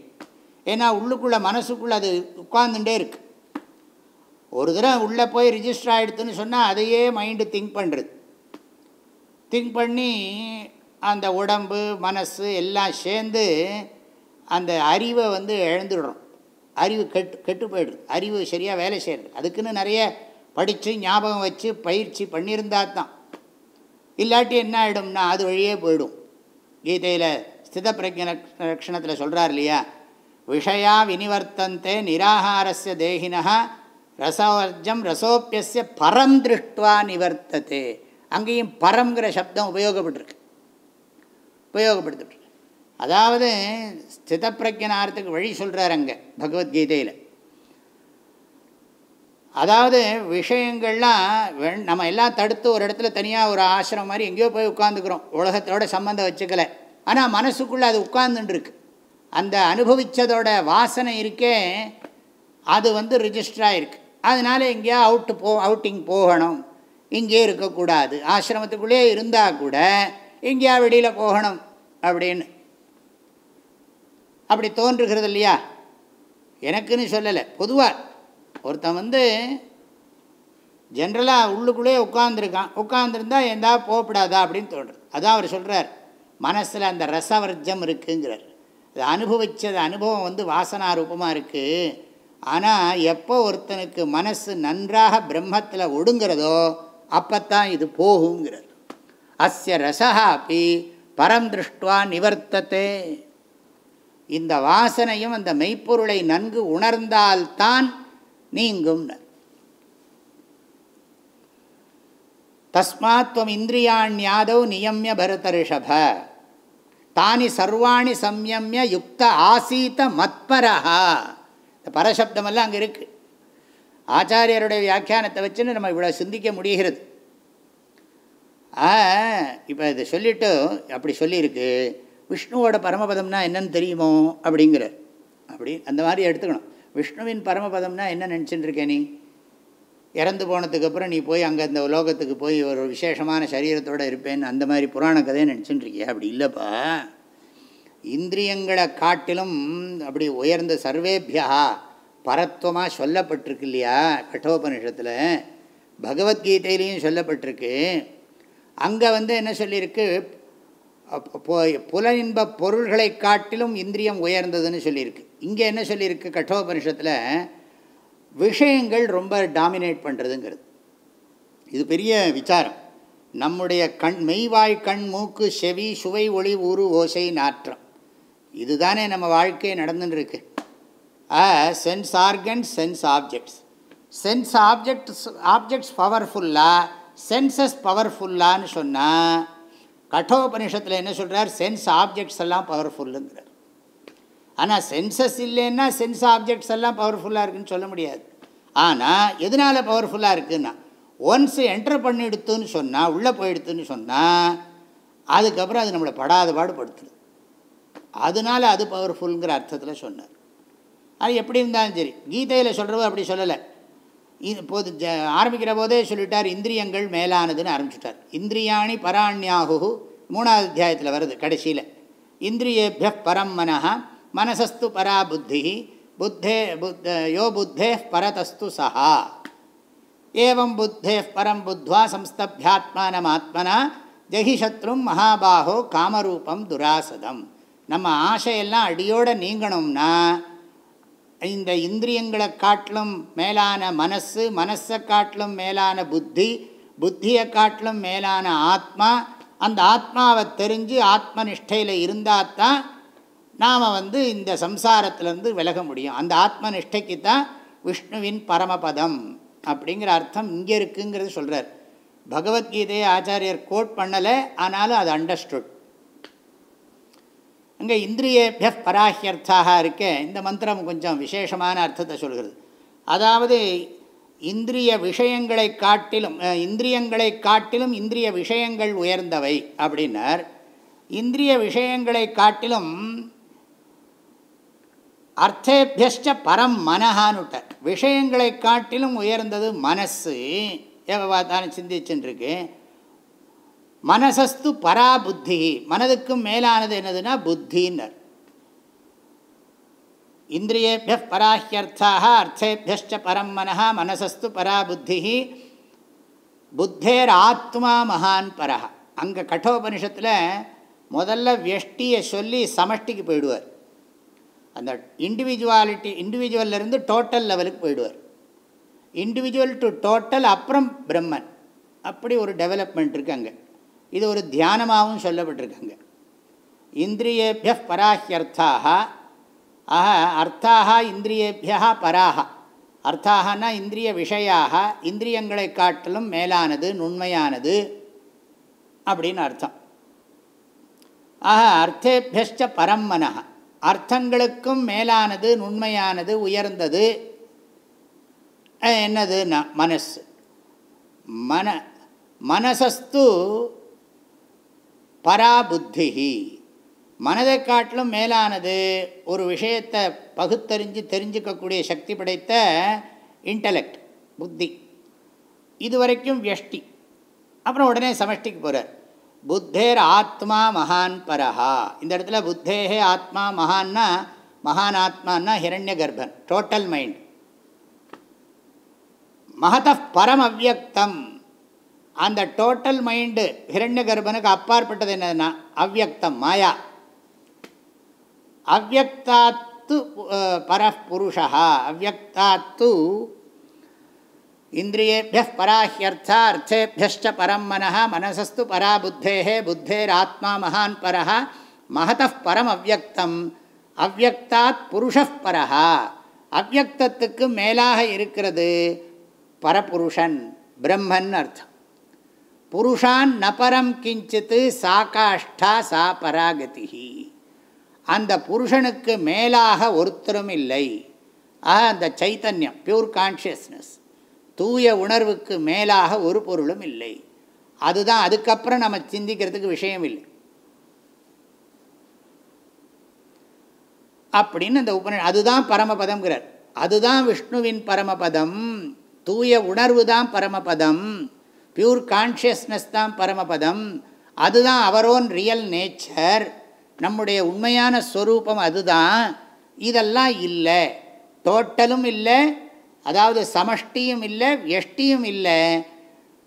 ஏன்னா உள்ளுக்குள்ளே மனசுக்குள்ளே அது உட்கார்ந்துட்டே இருக்குது ஒரு தடவை உள்ளே போய் ரிஜிஸ்டர் ஆகிடுதுன்னு சொன்னால் அதையே மைண்டு திங்க் பண்ணுறது திங்க் பண்ணி அந்த உடம்பு மனசு எல்லாம் சேர்ந்து அந்த அறிவை வந்து இழந்துடுறோம் அறிவு கெட்டு கெட்டு போயிடுது. அறிவு சரியாக வேலை செய்கிறது அதுக்குன்னு நிறைய படித்து ஞாபகம் வச்சு பயிற்சி பண்ணியிருந்தா தான். இல்லாட்டி என்ன ஆகிடும்னா அது வழியே போயிடும். கீதையில் ஸ்தித பிரஜ லக்ஷணத்தில் சொல்கிறார் இல்லையா? விஷயா வினிவர்த்தந்தே நிராகாரஸ்ய தேகினா ரசவர்ஜம் ரசோப்பியசிய பரம் திருஷ்டுவா நிவர்த்ததே. அங்கேயும் பரம்ங்கிற சப்தம் உபயோகப்பட்டிருக்கு. உபயோகப்படுத்திட்டு அதாவது ஸ்தித பிரஜனார்த்துக்கு வழி சொல்கிறார் அங்கே பகவத்கீதையில். அதாவது விஷயங்கள்லாம் நம்ம எல்லாம் தடுத்து ஒரு இடத்துல தனியாக ஒரு ஆசிரமம் மாதிரி எங்கேயோ போய் உட்காந்துக்கிறோம் உலகத்தோட சம்மந்தம் வச்சுக்கல. ஆனால் மனசுக்குள்ளே அது உட்கார்ந்துட்டுருக்கு அந்த அனுபவித்ததோட வாசனை இருக்கே அது வந்து ரிஜிஸ்டர் ஆகிருக்கு அதனால் எங்கேயா அவுட்டு போ அவுட்டிங் போகணும். இங்கே இருக்கக்கூடாது. ஆசிரமத்துக்குள்ளேயே இருந்தால் கூட எங்கேயா வெளியில் போகணும் அப்படின்னு. அப்படி தோன்றுகிறது இல்லையா? எனக்குன்னு சொல்லலை. பொதுவாக ஒருத்தன் வந்து ஜென்ரலாக உள்ளுக்குள்ளேயே உட்காந்துருக்கான் உட்காந்துருந்தா எந்தா போகப்படாதா அப்படின்னு தோன்றுறது அதான் அவர் சொல்கிறார் மனசில் அந்த ரசவர்ஜம் இருக்குங்கிறார். அது அனுபவித்தது அனுபவம் வந்து வாசனா ரூபமாக இருக்குது ஆனால் எப்போ ஒருத்தனுக்கு மனசு நன்றாக பிரம்மத்தில் ஒடுங்கிறதோ அப்போத்தான் இது போகுங்கிறார். அஸ்ய ரசா அப்படி பரம் திருஷ்டுவா நிவர்த்தத்தே இந்த வாசனையும் அந்த மெய்ப்பொருளை நன்கு உணர்ந்தால்தான் நீங்கும். தஸ்மாத்வம் இந்திரியாண்யாதவ் நியமிய பரதரிஷப. தானி சர்வாணி சம்யமிய யுக்த ஆசீத மத்பரஹா. இந்த பரசப்தமெல்லாம் அங்கே இருக்குது ஆச்சாரியருடைய வியாக்கியானத்தை வச்சுன்னு நம்ம இவ்வளோ சிந்திக்க முடிகிறது. இப்போ இதை சொல்லிவிட்டு அப்படி சொல்லியிருக்கு. விஷ்ணுவோட பரமபதம்னா என்னன்னு தெரியுமோ? அப்படிங்கிறார் அப்படி அந்த மாதிரி எடுத்துக்கணும். விஷ்ணுவின் பரமபதம்னா என்ன நினச்சிட்டு இருக்கே நீ? இறந்து போனதுக்கப்புறம் நீ போய் அங்கே அந்த உலோகத்துக்கு போய் ஒரு விசேஷமான சரீரத்தோடு இருப்பேன்னு அந்த மாதிரி புராண கதையை நினச்சிட்டு இருக்கியா அப்படி இல்லைப்பா. இந்திரியங்களை காட்டிலும் அப்படி உயர்ந்த சர்வேபியா பரத்துவமாக சொல்லப்பட்டிருக்கு இல்லையா? கட்டோபனிஷத்தில். பகவத்கீதையிலையும் சொல்லப்பட்டிருக்கு. அங்கே வந்து என்ன சொல்லியிருக்கு? புல இன்ப பொருள்களை காட்டிலும் இந்திரியம் உயர்ந்ததுன்னு சொல்லியிருக்கு. இங்கே என்ன சொல்லியிருக்கு கட்டோபனிஷத்தில்? விஷயங்கள் ரொம்ப டாமினேட் பண்ணுறதுங்கிறது இது பெரிய விசாரம். நம்முடைய கண் மெய்வாய் கண் மூக்கு செவி சுவை ஒளி ஊறு ஓசை நாற்றம். இதுதானே நம்ம வாழ்க்கையை நடந்துட்டுருக்கு sense organs sense objects sense objects objects பவர்ஃபுல்லாக சென்சஸ் பவர்ஃபுல்லான்னு சொன்னால் கட்டோபனிஷத்தில் என்ன சொல்கிறார் சென்ஸ் ஆப்ஜெக்ட்ஸ் எல்லாம் பவர்ஃபுல்லுங்கிறார் ஆனால் சென்சஸ் இல்லைன்னா சென்ஸ் ஆப்ஜெக்ட்ஸ் எல்லாம் பவர்ஃபுல்லாக இருக்குதுன்னு சொல்ல முடியாது. ஆனால் எதனால் பவர்ஃபுல்லாக இருக்குன்னா ஒன்ஸ் என்டர் பண்ணிடுத்துன்னு சொன்னால் உள்ளே போயிடுத்துன்னு சொன்னால் அதுக்கப்புறம் அது நம்மளை படாத பாடுபடுத்துது அதனால் அது பவர்ஃபுல்ங்கிற அர்த்தத்தில் சொன்னார். அது எப்படி இருந்தாலும் சரி கீதையில் சொல்கிறவ அப்படி சொல்லலை. இப்போது ஜ ஆரம்பிக்கிற போதே சொல்லிட்டார் இந்திரியங்கள் மேலானதுன்னு ஆரம்பிச்சுட்டார். இந்திரியாணி பராண்யாகு மூணாவது அத்தியாயத்தில் வருது கடைசியில். இந்திரியேபிய பரம் மனஹா மனசஸ்து பரா புத்தி புத்தே புத்த யோ புத்தே பரதஸ்து சஹா. ஏவம் புத்தே பரம் புத்வா சம்ஸ்தபியாத்மானமாத்மனா ஜெகிஷத்ரும் மகாபாகோ காமரூபம் துராசதம். நம்ம ஆசையெல்லாம் அடியோடு நீங்கணும்னா இந்த இந்திரியங்களை காட்டிலும் மேலான மனசு மனசை காட்டிலும் மேலான புத்தி புத்தியை காட்டிலும் மேலான ஆத்மா அந்த ஆத்மாவை தெரிஞ்சு ஆத்ம நிஷ்டையில் இருந்தால் தான் நாம் வந்து இந்த சம்சாரத்திலேருந்து விலக முடியும். அந்த ஆத்ம நிஷ்டைக்கு தான் விஷ்ணுவின் பரமபதம் அப்படிங்கிற அர்த்தம் இங்கே இருக்குங்கிறது சொல்கிறார் பகவத்கீதையை ஆச்சாரியர் கோட் பண்ணலை ஆனாலும் அது அண்டர்ஸ்டுட் அங்கே இந்திரியேபிய பராஹியர்த்தாக இருக்க இந்த மந்திரம் கொஞ்சம் விசேஷமான அர்த்தத்தை சொல்கிறது. அதாவது இந்திரிய விஷயங்களை காட்டிலும் இந்திரியங்களை காட்டிலும் இந்திரிய விஷயங்கள் உயர்ந்தவை அப்படின்னார். இந்திரிய விஷயங்களை காட்டிலும் அர்த்தேபியஷ்ட பரம் மனஹான்னுட்டார் விஷயங்களை காட்டிலும் உயர்ந்தது மனசு. ஏவ பார்த்தாலும் சிந்திச்சுருக்கு மனசஸ்து பரா புத்தி மனதுக்கும் மேலானது என்னதுன்னா புத்தின்னர். இந்திரியேபிய பராஹியர்த்தாக அர்த்தேபியஷ்ட பரம் மனஹா மனசஸ்து பரா புத்தி புத்தேர் ஆத்மா மகான் பரஹா. அங்கே கட்டோபனிஷத்தில் முதல்ல வெஷ்டியை சொல்லி சமஷ்டிக்கு போயிடுவார். அந்த இண்டிவிஜுவாலிட்டி இண்டிவிஜுவல்லேருந்து டோட்டல் லெவலுக்கு போயிடுவார். இண்டிவிஜுவல் டு டோட்டல் அப்புறம் பிரம்மன். அப்படி ஒரு டெவலப்மெண்ட் இருக்குது அங்கே. இது ஒரு தியானமாகவும் சொல்லப்பட்டிருக்காங்க. இந்திரியேபிய பராஹியர்த்தாக ஆக அர்த்தாக இந்திரியேபியா பராக அர்த்தாகனா இந்திரிய விஷயாக இந்திரியங்களை காட்டிலும் மேலானது நுண்மையானது அப்படின்னு அர்த்தம். ஆக அர்த்தேபியஷ்ட பரம் மனஹ அர்த்தங்களுக்கும் மேலானது நுண்மையானது உயர்ந்தது. என்னதுன்னா மனசு. மன மனசஸ்து பராபுத்திஹி. மனதை காட்டிலும் மேலானது ஒரு விஷயத்தை பகுத்தறிஞ்சு தெரிஞ்சுக்கக்கூடிய சக்தி படைத்த இன்டலெக்ட் புத்தி. இது வரைக்கும் வியஷ்டி. அப்புறம் உடனே சமஷ்டிக்கு போகிறார் புத்தேர் ஆத்மா மகான் பரஹா. இந்த இடத்துல புத்தேகே ஆத்மா மகான்னா மகான் ஆத்மான்னா ஹிரண்ய கர்ப்பன் டோட்டல் மைண்ட் மகத பரம் அவ்வக்தம் அந்த டோட்டல் மைண்டு ஹிரண்ய கர்ப்பனுக்கு அப்பாற்பட்டது என்னதுன்னா அவ்வக்தம் மாயா. அவ்வக்தாத்து பரப்புருஷா அவ்வக்தாத்து இந்திரியேபிய பராஹ்யர்த்தா அர்த்தேபியஷ்ட பரம் மனः மனசஸ்து பரா புத்தேः புத்தேராத்மா மகான் பரஹ மகத பரம் அவ்வக்தம் அவ்வக்தாத் புருஷ பரஹா. அவ்வக்தத்துக்கு மேலாக இருக்கிறது பரபுருஷன் பிரம்மன் அர்த்தம். புருஷான் நபரம் கிஞ்சித்து சாகாஷ்டா சா பராகதி அந்த புருஷனுக்கு மேலாக ஒருத்தரும் இல்லை. ஆக அந்த சைத்தன்யம் பியூர் கான்ஷியஸ்னஸ் தூய உணர்வுக்கு மேலாக ஒரு பொருளும் இல்லை. அதுதான் அதுக்கப்புறம் நம்ம சிந்திக்கிறதுக்கு விஷயம் இல்லை. அப்படின்னு அந்த உபந அதுதான் பரமபதம்ங்கிறார். அதுதான் விஷ்ணுவின் பரமபதம். தூய உணர்வு தான் பரமபதம். பியூர் கான்ஷியஸ்னஸ் தான் பரமபதம். அதுதான் அவர் ஓன் ரியல் நேச்சர் நம்முடைய உண்மையான ஸ்வரூபம் அதுதான். இதெல்லாம் இல்லை. டோட்டலும் இல்லை. அதாவது சமஷ்டியும் இல்லை எஷ்டியும் இல்லை.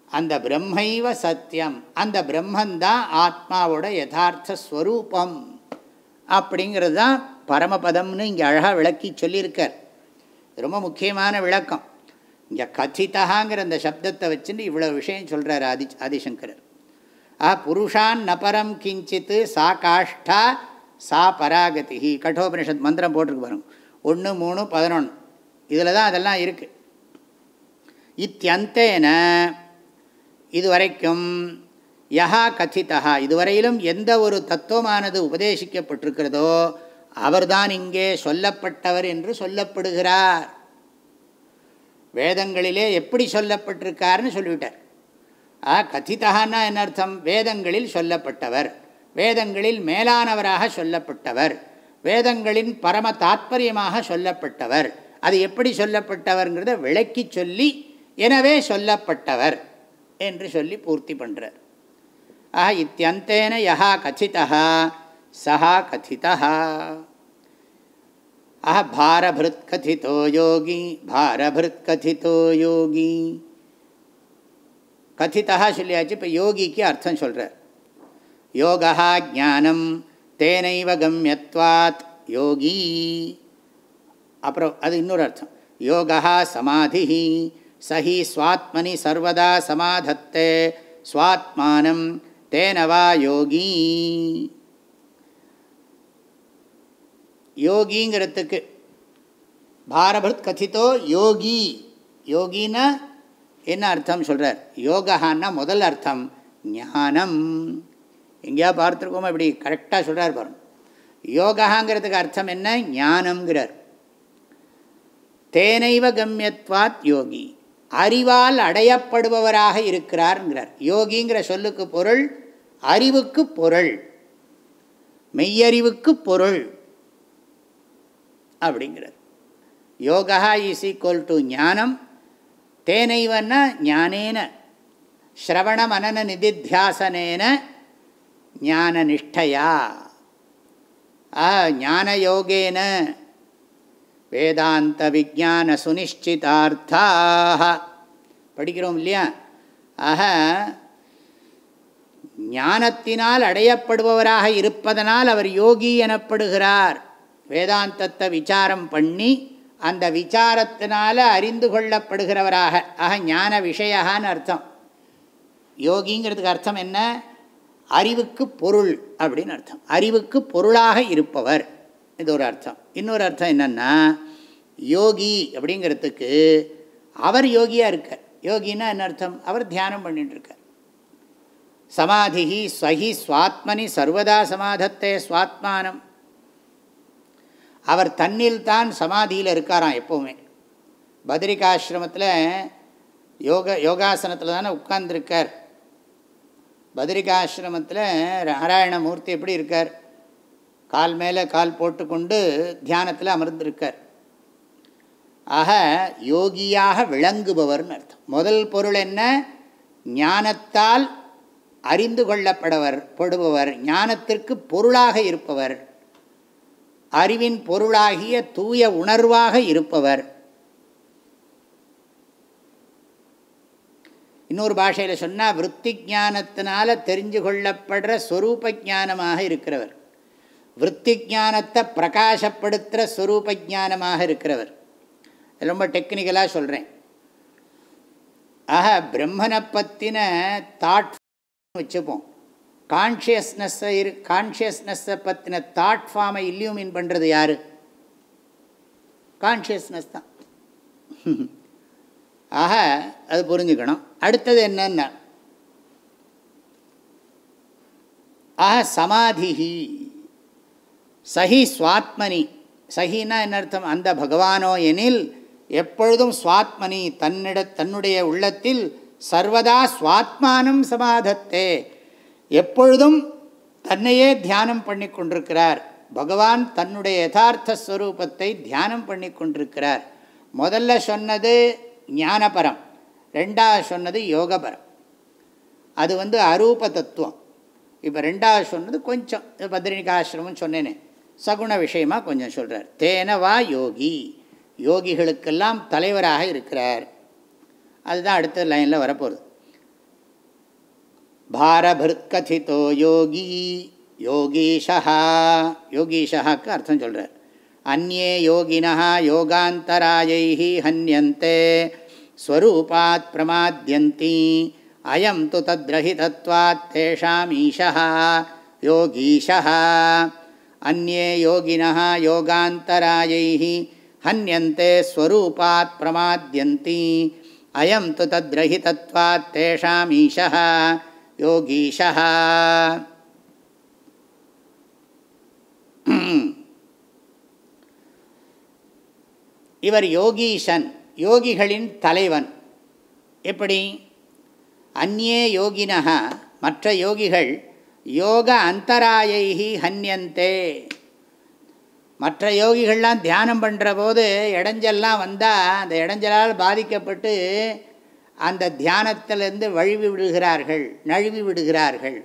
அந்த பிரம்மைவ சத்தியம். அந்த பிரம்மந்தான் ஆத்மாவோட யதார்த்த ஸ்வரூபம் அப்படிங்கிறது தான் பரமபதம்னு இங்கே அழகாக விளக்கி சொல்லியிருக்கார். ரொம்ப முக்கியமான விளக்கம். இங்கே கதிதகாங்கிற அந்த சப்தத்தை வச்சுன்னு இவ்வளோ விஷயம் சொல்கிறார் ஆதி ஆதிசங்கரர். ஆ புருஷான் நபரம் கிஞ்சித்து சா காஷ்டா சா பராகதி கட்டோபனிஷத் மந்திரம் போட்டிருக்கு பாருங்க. ஒன்று மூணு பதினொன்று இதில் தான் அதெல்லாம் இருக்குது இத்தியந்தேன இதுவரைக்கும் யஹா கதிதா இதுவரையிலும் எந்த ஒரு தத்துவமானது உபதேசிக்கப்பட்டிருக்கிறதோ அவர்தான் இங்கே சொல்லப்பட்டவர் என்று சொல்லப்படுகிறார். வேதங்களிலே எப்படி சொல்லப்பட்டிருக்காருன்னு சொல்லிவிட்டார். ஆ கதிதகான்னா என்ன அர்த்தம்? வேதங்களில் சொல்லப்பட்டவர். வேதங்களில் மேலானவராக சொல்லப்பட்டவர். வேதங்களின் பரம தாத்பரியமாக சொல்லப்பட்டவர். அது எப்படி சொல்லப்பட்டவர்ங்கிறத விளக்கி சொல்லி எனவே சொல்லப்பட்டவர் என்று சொல்லி பூர்த்தி பண்ணுறார் ஆஹா இத்தியந்தேன யா கதிதா சஹா கதிதா ஆஹ பாரபிருத் கதிதோ யோகி பாரபிருத் கதிதோ யோகி. கதிதா சொல்லியாச்சு இப்போ யோகிக்கு அர்த்தம் சொல்கிறார் யோகா ஜானம் தேனைவ கம்யத்வாத் யோகி. அப்புறம் அது இன்னொரு அர்த்தம். யோகா சமாதி சஹி ஸ்வாத்மனி சர்வதா சமாதத்தே ஸ்வாத்மானம் தேனவா யோகி. யோகிங்கிறதுக்கு. பாரபத் கதித்தோ யோகி. யோகின்னா என்ன அர்த்தம் சொல்கிறார் யோகான்னா முதல் அர்த்தம் ஞானம். எங்கேயா பார்த்துருக்கோமோ? இப்படி கரெக்டாக சொல்கிறார் பாருங்க. யோகாங்கிறதுக்கு அர்த்தம் என்ன? ஞானம்ங்கிறார். தேனைவ கம்யத்வாத் யோகி. அறிவால் அடையப்படுபவராக இருக்கிறார்ங்கிறார். யோகிங்கிற சொல்லுக்கு பொருள் அறிவுக்கு பொருள். மெய்யறிவுக்கு பொருள். அப்படிங்கிறது யோகா இஸ் ஈக்குவல் டு ஞானம். தேனைவன்னா ஞானேன. ஸ்ரவண மனன நிதித்தியாசனேன ஞான நிஷ்டையா ஞான யோகேன வேதாந்த விஜான சுனிச்சிதார்த்தாக படிக்கிறோம் இல்லையா? ஆக ஞானத்தினால் அடையப்படுபவராக இருப்பதனால் அவர் யோகி எனப்படுகிறார். வேதாந்தத்தை விசாரம் பண்ணி அந்த விசாரத்தினால அறிந்து கொள்ளப்படுகிறவராக. ஆக ஞான விஷயான்னு அர்த்தம். யோகிங்கிறதுக்கு அர்த்தம் என்ன? அறிவுக்கு பொருள் அப்படின்னு அர்த்தம். அறிவுக்கு பொருளாக இருப்பவர். இது ஒரு அர்த்தம். இன்னொரு அர்த்தம் என்னென்னா யோகி அப்படிங்கிறதுக்கு அவர் யோகியாக இருக்கார். யோகின்னா என்ன அர்த்தம்? அவர் தியானம் பண்ணிட்டுருக்கார். சமாதி ஸ்வஹி ஸ்வாத்மனி சர்வதா சமாதத்தே ஸ்வாத்மானம். அவர் தன்னில் தான் சமாதியில் இருக்காராம் எப்போவுமே. பத்ரிகாசிரமத்தில் யோக யோகாசனத்தில் தானே உட்கார்ந்துருக்கார். பத்ரிகாசிரமத்தில் நாராயணமூர்த்தி எப்படி இருக்கார்? கால் மேலே கால் போட்டுக்கொண்டு தியானத்தில் அமர்ந்திருக்கார். ஆக யோகியாக விளங்குபவர்னு அர்த்தம். முதல் பொருள் என்ன? ஞானத்தால் அறிந்து கொள்ளப்படவர் படுபவர். ஞானத்திற்கு பொருளாக இருப்பவர். அறிவின் பொருளாகிய தூய உணர்வாக இருப்பவர். இன்னொரு பாஷையில் சொன்னால் விற்பி ஜானத்தினால தெரிஞ்சு கொள்ளப்படுற ஸ்வரூப ஞானமாக இருக்கிறவர். விற்பி ஜானத்தை பிரகாசப்படுத்துகிற ஸ்வரூப ஞானமாக இருக்கிறவர். ரொம்ப டெக்னிக்கலாக சொல்கிறேன் ஆக பிரம்மனை பற்றின தாட் வச்சுப்போம். கான்ஷியஸ்னஸ்ஸை இரு கான்ஷியஸ்னஸ்ஸை பற்றின தாட் ஃபார்மை இல்யூமின் பண்ணுறது யார்? கான்ஷியஸ்னஸ் தான். ஆக அது புரிஞ்சுக்கணும். அடுத்தது என்னென்ன ஆக சமாதிஹி சஹி சுவாத்மனி சஹின்னா என்ன அர்த்தம்? அந்த பகவானோ எனில் எப்பொழுதும் சுவாத்மனி தன்னிட தன்னுடைய உள்ளத்தில் சர்வதா சுவாத்மானம் சமாதத்தே. எப்பொழுதும் தன்னையே தியானம் பண்ணி கொண்டிருக்கிறார் பகவான் தன்னுடைய யதார்த்த ஸ்வரூபத்தை தியானம் பண்ணி கொண்டிருக்கிறார் முதல்ல சொன்னது ஞானபரம் ரெண்டாவது சொன்னது யோகபரம். அது வந்து அரூப தத்துவம். இப்போ ரெண்டாவது சொன்னது கொஞ்சம் பத்ரிகாசிரமம் சொன்னேனே. சகுண விஷயமாக கொஞ்சம் சொல்கிறார் தேனவா யோகி யோகிகளுக்கெல்லாம் தலைவராக இருக்கிறார். அதுதான் அடுத்த லைனில் வரப்போகுது. பாரபர்கதிதோ யோகி யோகீஷா யோகீஷாக்கு அர்த்தம் சொல்கிறார் அந்நே யோகினா யோகாந்தராயை ஹன்யந்தே ஸ்வரூபாத் பிரமாத்தியந்தி அயம் து தத்ரஹிதத்வாத் தேஷாம் ஈஷா யோகீஷா அந்நே யோகினா யோகாந்தராயை ஹன்யந்தே ஸ்வரூபாத் பிரமாத்தியந்தி அயம் து தத்ரஹிதத்வாத் தேஷாம் ஈஷா யோகீஷா இவர் யோகீஷன் யோகிகளின் தலைவன்। எப்படி? அந்நே யோகினா மற்ற யோகிகள் யோக அந்தராயைகி ஹன்யந்தே। மற்ற யோகிகள்லாம் தியானம் பண்ணுற போது இடைஞ்சல்லாம் வந்தால் அந்த இடைஞ்சலால் பாதிக்கப்பட்டு அந்த தியானத்திலேருந்து வழுவி விடுகிறார்கள் நழுவி விடுகிறார்கள்.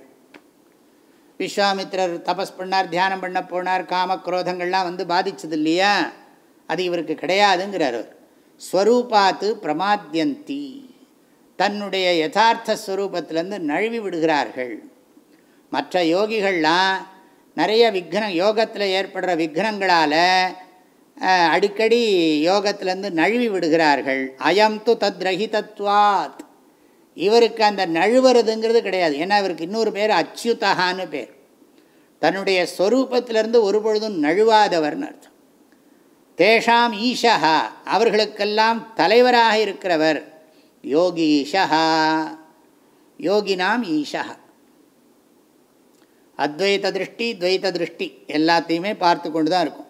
விஸ்வாமித்திரர் தபஸ் பண்ணார் தியானம் பண்ண போனார் காமக்ரோதங்கள்லாம் வந்து பாதித்தது இல்லையா? அது இவருக்கு கிடையாதுங்கிறார் ஸ்வரூபாத்து பிரமாத்தியந்தி தன்னுடைய யதார்த்த ஸ்வரூபத்திலேருந்து நழுவி விடுகிறார்கள். மற்ற யோகிகள்லாம் நிறைய விக்னம் யோகத்தில் ஏற்படுற விக்னங்களால் அடிக்கடி யோகத்திலேருந்து நழுவி விடுகிறார்கள். அயம் து தத் ரஹிதத்வாத் இவருக்கு அந்த நழுவுறதுங்கிறது கிடையாது. ஏன்னா இவருக்கு இன்னொரு பேர் அச்சுதகான்னு பேர். தன்னுடைய ஸ்வரூபத்திலிருந்து ஒரு பொழுதும் நழுவாதவர்னு அர்த்தம். தேஷாம் ஈஷா அவர்களுக்கெல்லாம் தலைவராக இருக்கிறவர் யோகீஷா யோகினாம் ஈஷா அத்வைத திருஷ்டி துவைத திருஷ்டி எல்லாத்தையுமே பார்த்து கொண்டு தான் இருக்கும்.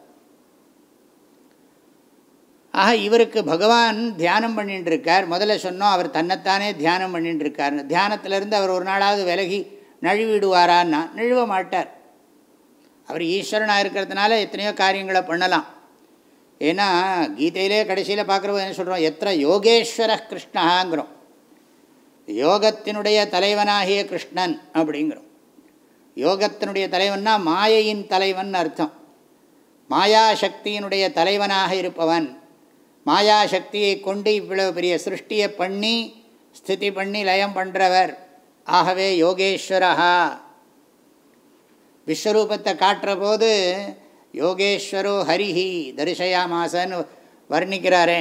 ஆக இவருக்கு பகவான் தியானம் பண்ணிட்டு இருக்கார் முதல்ல சொன்னோம் அவர் தன்னைத்தானே தியானம் பண்ணிட்டு இருக்கார் தியானத்திலேருந்து அவர் ஒரு நாளாவது விலகி நழுவிடுவாரான்னா நழுவ மாட்டார். அவர் ஈஸ்வரனாக இருக்கிறதுனால எத்தனையோ காரியங்களை பண்ணலாம். ஏன்னா கீதையிலே கடைசியில் பார்க்குறப்ப என்ன சொல்கிறோம் எத்தனை யோகேஸ்வர கிருஷ்ணாங்கிறோம். யோகத்தினுடைய தலைவனாகிய கிருஷ்ணன் அப்படிங்கிறோம். யோகத்தினுடைய தலைவன்னா மாயையின் தலைவன் அர்த்தம். மாயாசக்தியினுடைய தலைவனாக இருப்பவன். மாயாசக்தியை கொண்டு இவ்வளவு பெரிய சிருஷ்டியை பண்ணி ஸ்திதி பண்ணி லயம் பண்ணுறவர் ஆகவே யோகேஸ்வரா விஸ்வரூபத்தை காட்டுற போது யோகேஸ்வரோ ஹரிஹி தரிசயாமாசன்னு வர்ணிக்கிறாரே.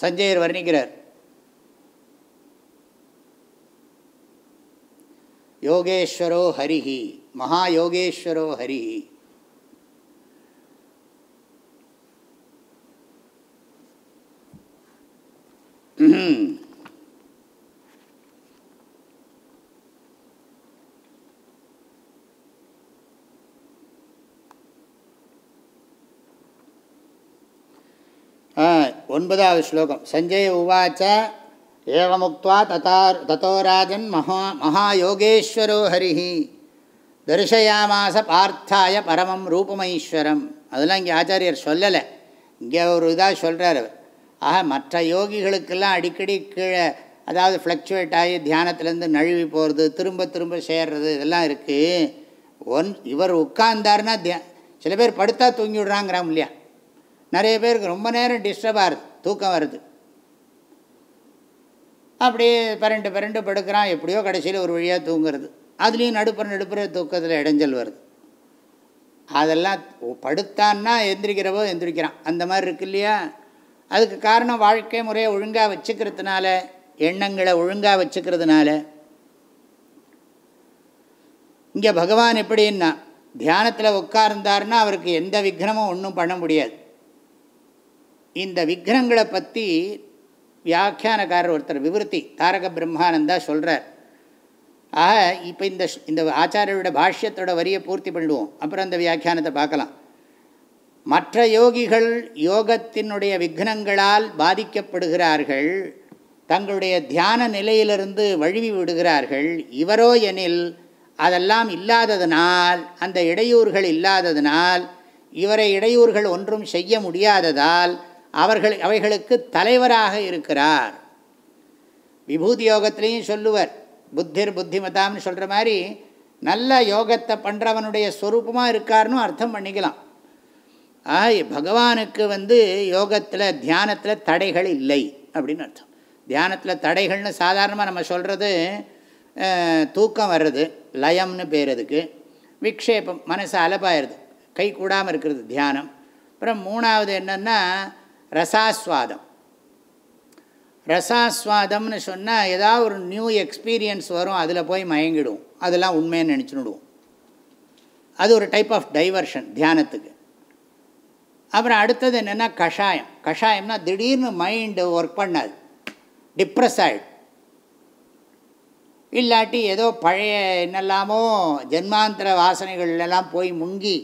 சஞ்சயர் வர்ணிக்கிறார். யோகேஸ்வரோ ஹரிஹி மகாயோகேஸ்வரோ ஹரிஹி. ஒன்பதாவது ஸ்லோகம். சஞ்சய உவாச்ச ஏவமுக்வா ததார் தத்தோராஜன் மகா மகாயோகேஸ்வரோ ஹரிஹி. தரிசயாமாச பார்த்தாய பரமம் ரூபமைஸ்வரம் அதெல்லாம் இங்கே ஆச்சாரியர் சொல்லலை. இங்கே ஒரு இதாக சொல்கிறார் அவர். ஆக மற்ற யோகிகளுக்கெல்லாம் அடிக்கடி கீழே அதாவது ஃப்ளக்சுவேட் ஆகி தியானத்துலேருந்து நழுவி போகிறது திரும்ப திரும்ப சேர்றது இதெல்லாம் இருக்குது ஒன் இவர் உட்கார்ந்தாருன்னா தியா சில பேர் படுத்தா தூங்கி விடுறாங்கிறாங்க இல்லையா? நிறைய பேருக்கு ரொம்ப நேரம் டிஸ்டர்ப் ஆகுது தூக்கம் வருது. அப்படியே பரண்டு பரண்டு படுக்கிறான் எப்படியோ கடைசியில் ஒரு வழியாக தூங்குறது. அதுலேயும் நடுப்புற நடுப்புற தூக்கத்தில் இடைஞ்சல் வருது. அதெல்லாம் படுத்தான்னா எந்திரிக்கிறவோ எந்திரிக்கிறான். அந்த மாதிரி இருக்கு இல்லையா? அதுக்கு காரணம் வாழ்க்கை முறையை ஒழுங்காக வச்சுக்கிறதுனால எண்ணங்களை ஒழுங்காக வச்சுக்கிறதுனால. இங்கே பகவான் எப்படின்னா தியானத்தில் உட்கார்ந்தாருன்னா அவருக்கு எந்த விக்னமும் ஒன்றும் பண்ண முடியாது. இந்த விக்னங்களை பற்றி வியாக்கியானக்காரர் ஒருத்தர் விவருத்தி தாரக பிரம்மானந்தா சொல்கிறார் ஆக இப்போ இந்த இந்த ஆச்சாரியரோட பாஷ்யத்தோட வரியை பூர்த்தி பண்ணிடுவோம். அப்புறம் அந்த வியாக்கியானத்தை பார்க்கலாம். மற்ற யோகிகள் யோகத்தினுடைய விக்னங்களால் பாதிக்கப்படுகிறார்கள் தங்களுடைய தியான நிலையிலிருந்து வழுவி விடுகிறார்கள் இவரோ எனில் அதெல்லாம் இல்லாததனால் அந்த இடையூறுகள் இல்லாததனால் இவரை இடையூறுகள் ஒன்றும் செய்ய முடியாததால் அவர்கள் அவைகளுக்கு தலைவராக இருக்கிறார். விபூதி யோகத்திலையும் சொல்லுவர் புத்திர் புத்திமதாம்னு சொல்கிற மாதிரி நல்ல யோகத்தை பண்ணுறவனுடைய ஸ்வரூபமாக இருக்காருன்னு அர்த்தம் பண்ணிக்கலாம். ஆக பகவானுக்கு வந்து யோகத்தில் தியானத்தில் தடைகள் இல்லை அப்படின்னு அர்த்தம். தியானத்தில் தடைகள்னு சாதாரணமாக நம்ம சொல்கிறது தூக்கம் வர்றது லயம்னு பேர் அதுக்கு. விக்ஷேபம் மனசு அலப்பாயிருது கை கூடாமல் இருக்கிறது தியானம். அப்புறம் மூணாவது என்னென்னா ரசாஸ்வாதம். ரசாஸ்வாதம்னு சொன்னால் ஏதாவது ஒரு நியூ எக்ஸ்பீரியன்ஸ் வரும் அதில் போய் மயங்கிடுவோம். அதெல்லாம் உண்மைன்னு நினச்சிடுவோம் அது ஒரு டைப் ஆஃப் டைவர்ஷன் தியானத்துக்கு. அப்புறம் அடுத்தது என்னென்னா கஷாயம். கஷாயம்னா திடீர்னு மைண்டு ஒர்க் பண்ணாது. டிப்ரெஸ் ஆகிடும் இல்லாட்டி ஏதோ பழைய என்னெல்லாமோ ஜென்மாந்திர வாசனைகள்லாம் போய் முங்கி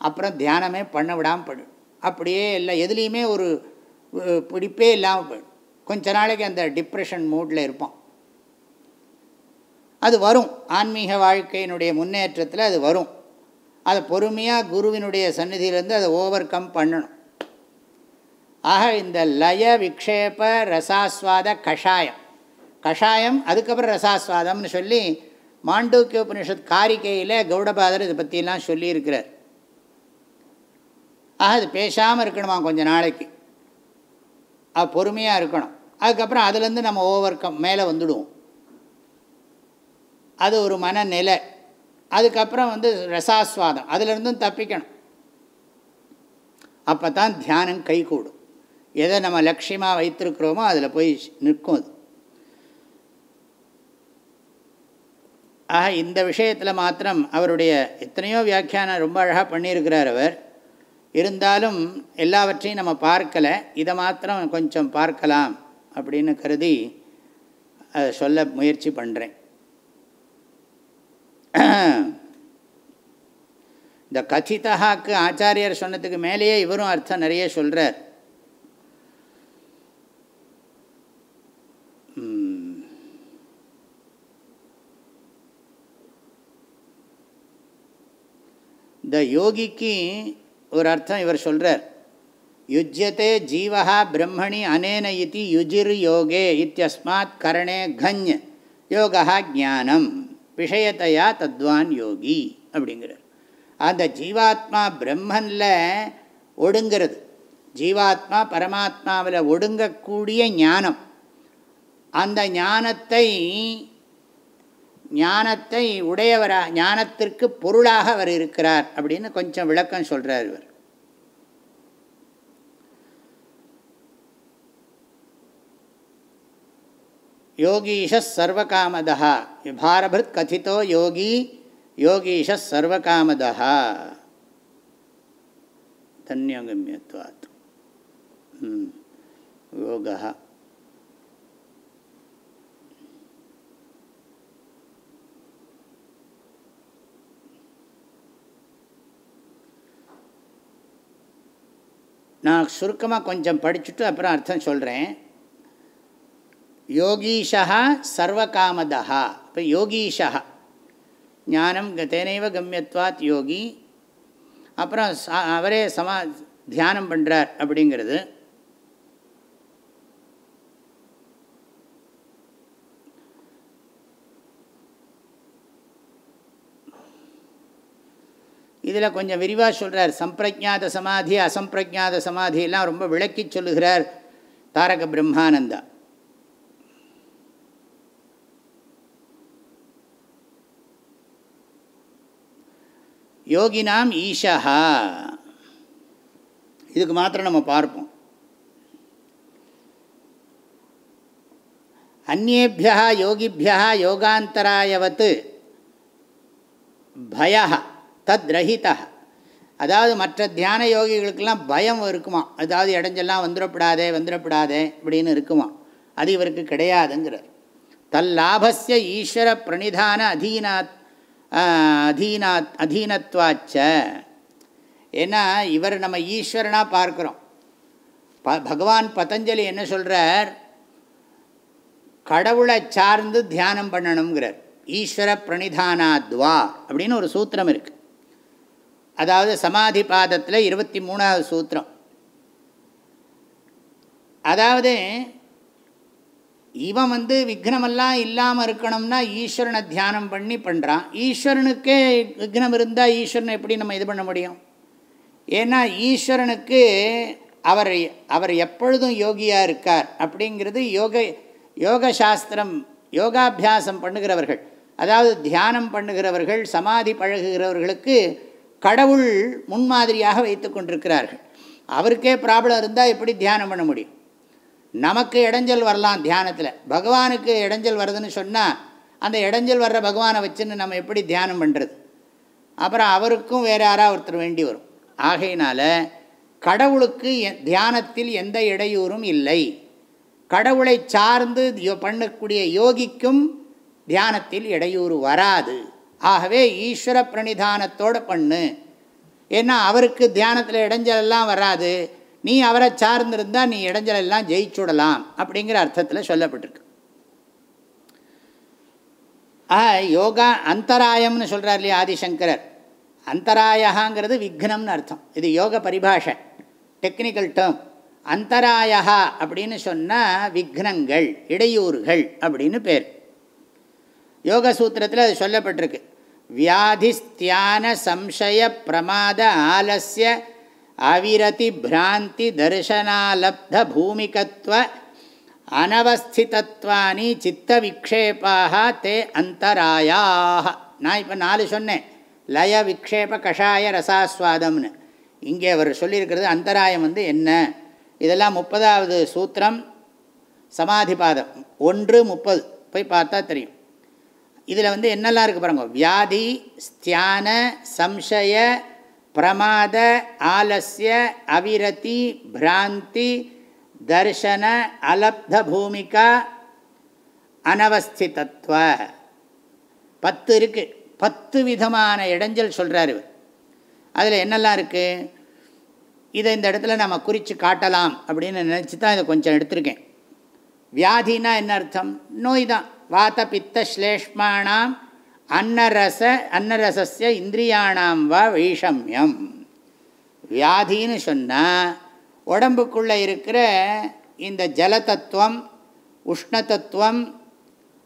அப்புறம் தியானமே பண்ண விடாமல் போயிடும். அப்படியே இல்லை எதுலேயுமே ஒரு பிடிப்பே இல்லாமல் போயிடும். கொஞ்ச நாளைக்கு அந்த டிப்ரெஷன் மூடில் இருப்போம். அது வரும். ஆன்மீக வாழ்க்கையினுடைய முன்னேற்றத்தில் அது வரும். அதை பொறுமையாக குருவினுடைய சந்நிதியிலேருந்து அதை ஓவர் கம் பண்ணணும். ஆக இந்த லய விக்ஷேப ரசாஸ்வாத கஷாயம். கஷாயம் அதுக்கப்புறம் ரசாஸ்வாதம்னு சொல்லி மாண்டூக்கிய உபனிஷத் காரிக்கையில் கௌடபாதர் இதை பற்றிலாம் சொல்லியிருக்கிறார். ஆக அது பேசாமல் இருக்கணுமா கொஞ்சம் நாளைக்கு? அது பொறுமையாக இருக்கணும். அதுக்கப்புறம் அதுலேருந்து நம்ம ஓவர் கம் மேலே வந்துடுவோம். அது ஒரு மனநிலை. அதுக்கப்புறம் வந்து ரசாஸ்வாதம். அதிலிருந்தும் தப்பிக்கணும். அப்போ தான் தியானம் கைகூடும். எதை நம்ம லட்சியமாக வைத்திருக்கிறோமோ அதில் போய் நிற்கும் அது. ஆக இந்த விஷயத்தில் மாத்திரம் அவருடைய எத்தனையோ வியாக்கியானம் ரொம்ப அழகாக பண்ணியிருக்கிறார் அவர். இருந்தாலும் எல்லாவற்றையும் நம்ம பார்க்கலை. இதை மாத்திரம் கொஞ்சம் பார்க்கலாம் அப்படின்னு கருதி அதை சொல்ல முயற்சி பண்ணுறேன் இந்த கதிதாக்கு ஆச்சாரியர் சொன்னதுக்கு மேலேயே இவரும் அர்த்தம் நிறைய சொல்கிறார் இந்த யோகிக்கு ஒரு அர்த்தம் இவர் சொல்கிறார் யுஜ்யத்தே ஜீவா பிரம்மணி அனேன இத்தி யுஜிர் யோகே இத்தியஸ்மாத் கரணே கஞ் யோகா ஜானம் விஷயத்தையா தத்வான் யோகி அப்படிங்கிறார். அந்த ஜீவாத்மா பிரம்மனில் ஒடுங்கிறது. ஜீவாத்மா பரமாத்மாவில் ஒடுங்கக்கூடிய ஞானம். அந்த ஞானத்தை ஞானத்தை உடையவரா ஞானத்திற்கு பொருளாக அவர் இருக்கிறார் அப்படின்னு கொஞ்சம் விளக்கம் சொல்கிறார் இவர். யோகீஷ சர்வகாமதா பாரபத் கதித்தோ யோகி யோகீஷ சர்வகாமதா தன்யகமியத்வாத். யோகா நான் சுருக்கமாக கொஞ்சம் படிச்சுட்டு அப்புறம் அர்த்தம் சொல்கிறேன் யோகீஷா சர்வகாமதா இப்போ யோகீஷா ஞானம் தேனைவ கம்யத்வாத் யோகி. அப்புறம் அவரே சமா தியானம் பண்ணுறார் அப்படிங்கிறது. இதில் கொஞ்சம் விரிவாக சொல்கிறார் சம்பிரஜாத சமாதி அசம்பிரஜாத சமாதியெல்லாம் ரொம்ப விளக்கி சொல்லுகிறார் தாரக பிரம்மானந்தா. யோகினாம் ஈஷா இதுக்கு மாத்திரம் நம்ம பார்ப்போம். அந்நேபியா யோகிபியா யோகாந்தராயவத் பய தத் ரஹிதா அதாவது மற்ற தியான யோகிகளுக்கெல்லாம் பயம் இருக்குமா? அதாவது இடைஞ்செல்லாம் வந்துடப்படாதே வந்துடப்படாதே அப்படின்னு இருக்குமா? அது இவருக்கு கிடையாதுங்கிறார். தல்லாபஸ்ய ஈஸ்வர பிரணிதான அதீனாத் அதீனாத் அதீனத்வாச்ச. ஏன்னா இவர் நம்ம ஈஸ்வரனாக பார்க்குறோம். ப பகவான் பதஞ்சலி என்ன சொல்கிறார் கடவுளை சார்ந்து தியானம் பண்ணணுங்கிறார் ஈஸ்வர பிரணிதானாத்வா அப்படின்னு ஒரு சூத்திரம் இருக்குது அதாவது சமாதி பாதத்தில் இருபத்தி மூணாவது சூத்திரம். அதாவது இவன் வந்து விக்னமெல்லாம் இல்லாமல் இருக்கணும்னா ஈஸ்வரனை தியானம் பண்ணி பண்ணுறான் ஈஸ்வரனுக்கே விக்னம் இருந்தால் ஈஸ்வரனை எப்படி நம்ம இது பண்ண முடியும்? ஏன்னா ஈஸ்வரனுக்கு அவர் அவர் எப்பொழுதும் யோகியாக இருக்கார் அப்படிங்கிறது யோக யோக சாஸ்திரம் யோகாபியாசம் பண்ணுகிறவர்கள். அதாவது தியானம் பண்ணுகிறவர்கள் சமாதி பழகுகிறவர்களுக்கு கடவுள் முன்மாதிரியாக வைத்து கொண்டிருக்கிறார்கள். அவருக்கே ப்ராப்ளம் இருந்தால் எப்படி தியானம் பண்ண முடியும்? நமக்கு இடைஞ்சல் வரலாம் தியானத்தில். பகவானுக்கு இடைஞ்சல் வருதுன்னு சொன்னால் அந்த இடைஞ்சல் வர்ற பகவானை வச்சுன்னு நம்ம எப்படி தியானம் பண்ணுறது அப்புறம் அவருக்கும் வேறு யாராவது ஒருத்தர் வேண்டி வரும். ஆகையினால் கடவுளுக்கு தியானத்தில் எந்த இடையூறும் இல்லை. கடவுளை சார்ந்து பண்ணக்கூடிய யோகிக்கும் தியானத்தில் இடையூறு வராது. ஆகவே ஈஸ்வர பிரணிதானத்தோடு பண்ணு. ஏன்னா அவருக்கு தியானத்தில் இடைஞ்சலெல்லாம் வராது. நீ அவரை சார்ந்திருந்தால் நீ இடைஞ்சலெல்லாம் ஜெயிச்சுடலாம் அப்படிங்கிற அர்த்தத்தில் சொல்லப்பட்டிருக்கு. ஆ யோகா அந்தராயம்னு சொல்கிறார் இல்லையா ஆதிசங்கரர். அந்தராயகாங்கிறது விக்னம்னு அர்த்தம். இது யோக பரிபாஷை டெக்னிக்கல் டேர்ம் அந்தராயா அப்படின்னு சொன்னால் விக்னங்கள் இடையூறுகள் அப்படின்னு பேர். யோக சூத்திரத்தில் அது சொல்லப்பட்டிருக்கு. வியாதிஸ்தியான சம்சய பிரமாத ஆலசிய அவிரதி பிராந்தி பூமிகத்துவ அனவஸ்திதத்வானி சித்த விக்ஷேபாக தே அந்தராயாக நான் இப்போ நாலு சொன்னேன். லய விக்ஷேப கஷாய ரசாஸ்வாதம்னு. இங்கே அவர் சொல்லியிருக்கிறது அந்தராயம் வந்து என்ன? இதெல்லாம் முப்பதாவது சூத்திரம் சமாதிபாதம். ஒன்று முப்பது. போய் பார்த்தா தெரியும். இதில் வந்து என்னெல்லாம் இருக்குது பாருங்க. வியாதி ஸ்தியான சம்சய பிரமாத ஆலசிய அவிரதி பிராந்தி தர்ஷன அலப்த பூமிகா அனவஸ்திதத்துவ பத்து இருக்குது பத்து விதமான இடைஞ்சல் சொல்கிறார் இவர். அதில் என்னெல்லாம் இருக்குது இதை இந்த இடத்துல நம்ம குறித்து காட்டலாம் அப்படின்னு நினச்சி தான் இதை கொஞ்சம் எடுத்திருக்கேன். வியாதினா என்ன அர்த்தம்? நோய் தான். வாத பித்த ஸ்லேஷ்மானாம் அன்னரச அன்னரசஸ்ய இந்திரியானாம் வா வைஷமியம். வியாதின்னு சொன்னால் உடம்புக்குள்ளே இருக்கிற இந்த ஜலதத்துவம் உஷ்ணத்தத்துவம் உஷ்ண தத்துவம்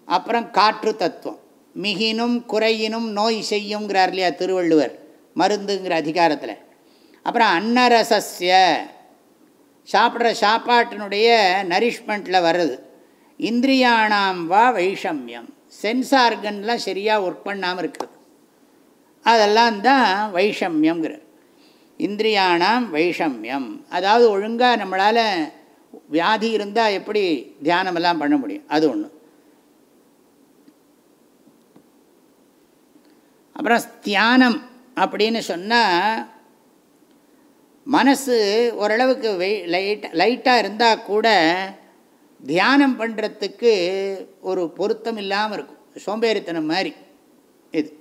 அப்புறம் காற்று தத்துவம். மிகினும் குறையினும் நோய் செய்யுங்கிறார் இல்லையா திருவள்ளுவர் மருந்துங்கிற அதிகாரத்தில். அப்புறம் அன்னரசஸ்ய சாப்பிட்ற சாப்பாட்டினுடைய நரிஷ்மெண்ட்டில் வருது. இந்திரியானாம் வா வைஷமியம். சென்ஸ் ஆர்கன்லாம் சரியாக ஒர்க் பண்ணாமல் இருக்குது. அதெல்லாம் தான் வைஷமியம்ங்கிற. இந்திரியானாம் வைஷமியம். அதாவது ஒழுங்காக நம்மளால் வியாதி இருந்தால் எப்படி தியானமெல்லாம் பண்ண முடியும்? அது ஒன்று அப்புறம் தியானம் அப்படின்னு சொன்னால் மனசு ஓரளவுக்கு வெய் லைட் லைட்டாக இருந்தால் கூட தியானம் பண்ணுறதுக்கு ஒரு பொருத்தம் இல்லாமல் இருக்கும். சோம்பேறித்தனம் மாதிரி. இது.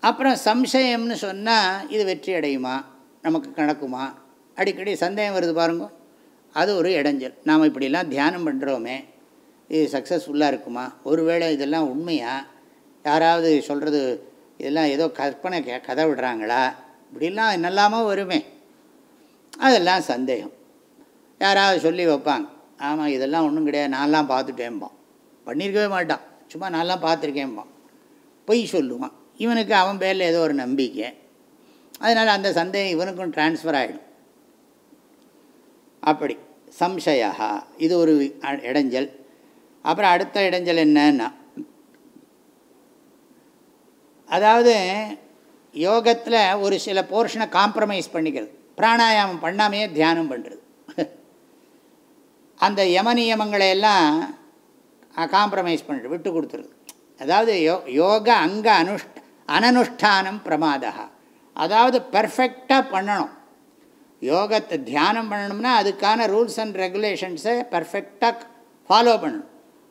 அப்புறம் சம்சயம்னு சொன்னால் இது வெற்றி அடையுமா? நமக்கு நடக்குமா அடிக்கடி சந்தேகம் வருது பாருங்க. அது ஒரு இடைஞ்சல். நாம் இப்படிலாம் தியானம் பண்ணுறோமே இது சக்ஸஸ்ஃபுல்லாக இருக்குமா? ஒருவேளை இதெல்லாம் உண்மையா? யாராவது சொல்கிறது இதெல்லாம் ஏதோ கற்பனை கே கதை விடுறாங்களா? இப்படிலாம் என்னெல்லாமோ வருமே. அதெல்லாம் சந்தேகம். யாராவது சொல்லி வைப்பாங்க. ஆமாம் இதெல்லாம் ஒன்றும் கிடையாது. நான்லாம் பார்த்துட்டேன்பான் பண்ணியிருக்கவே மாட்டான். சும்மா நான்லாம் பார்த்துருக்கேன்பான் பொய் சொல்லுவான். இவனுக்கு அவன் பேரில் ஏதோ ஒரு நம்பிக்கை. அதனால் அந்த சந்தேகம் இவனுக்கும் டிரான்ஸ்ஃபர் ஆகிடும் அப்படி. சம்சயா இது ஒரு அ- இடைஞ்சல். அப்புறம் அடுத்த இடைஞ்சல் என்னன்னா அதாவது யோகத்தில் ஒரு சில போர்ஷனை காம்ப்ரமைஸ் பண்ணிக்கிறது. பிராணாயாமம் பண்ணாமையே தியானம் பண்ணுறது அந்த யம நியமங்களை எல்லாம் காம்ப்ரமைஸ் பண்ணுறது விட்டு கொடுத்துருது. அதாவது யோ யோக அங்க அனுஷ்ட அனனுஷ்டானம் பிரமாதா அதாவது பர்ஃபெக்டாக பண்ணணும். யோகத்தை தியானம் பண்ணணும்னா அதுக்கான ரூல்ஸ் அண்ட் ரெகுலேஷன்ஸை பர்ஃபெக்டாக ஃபாலோ பண்ணணும்.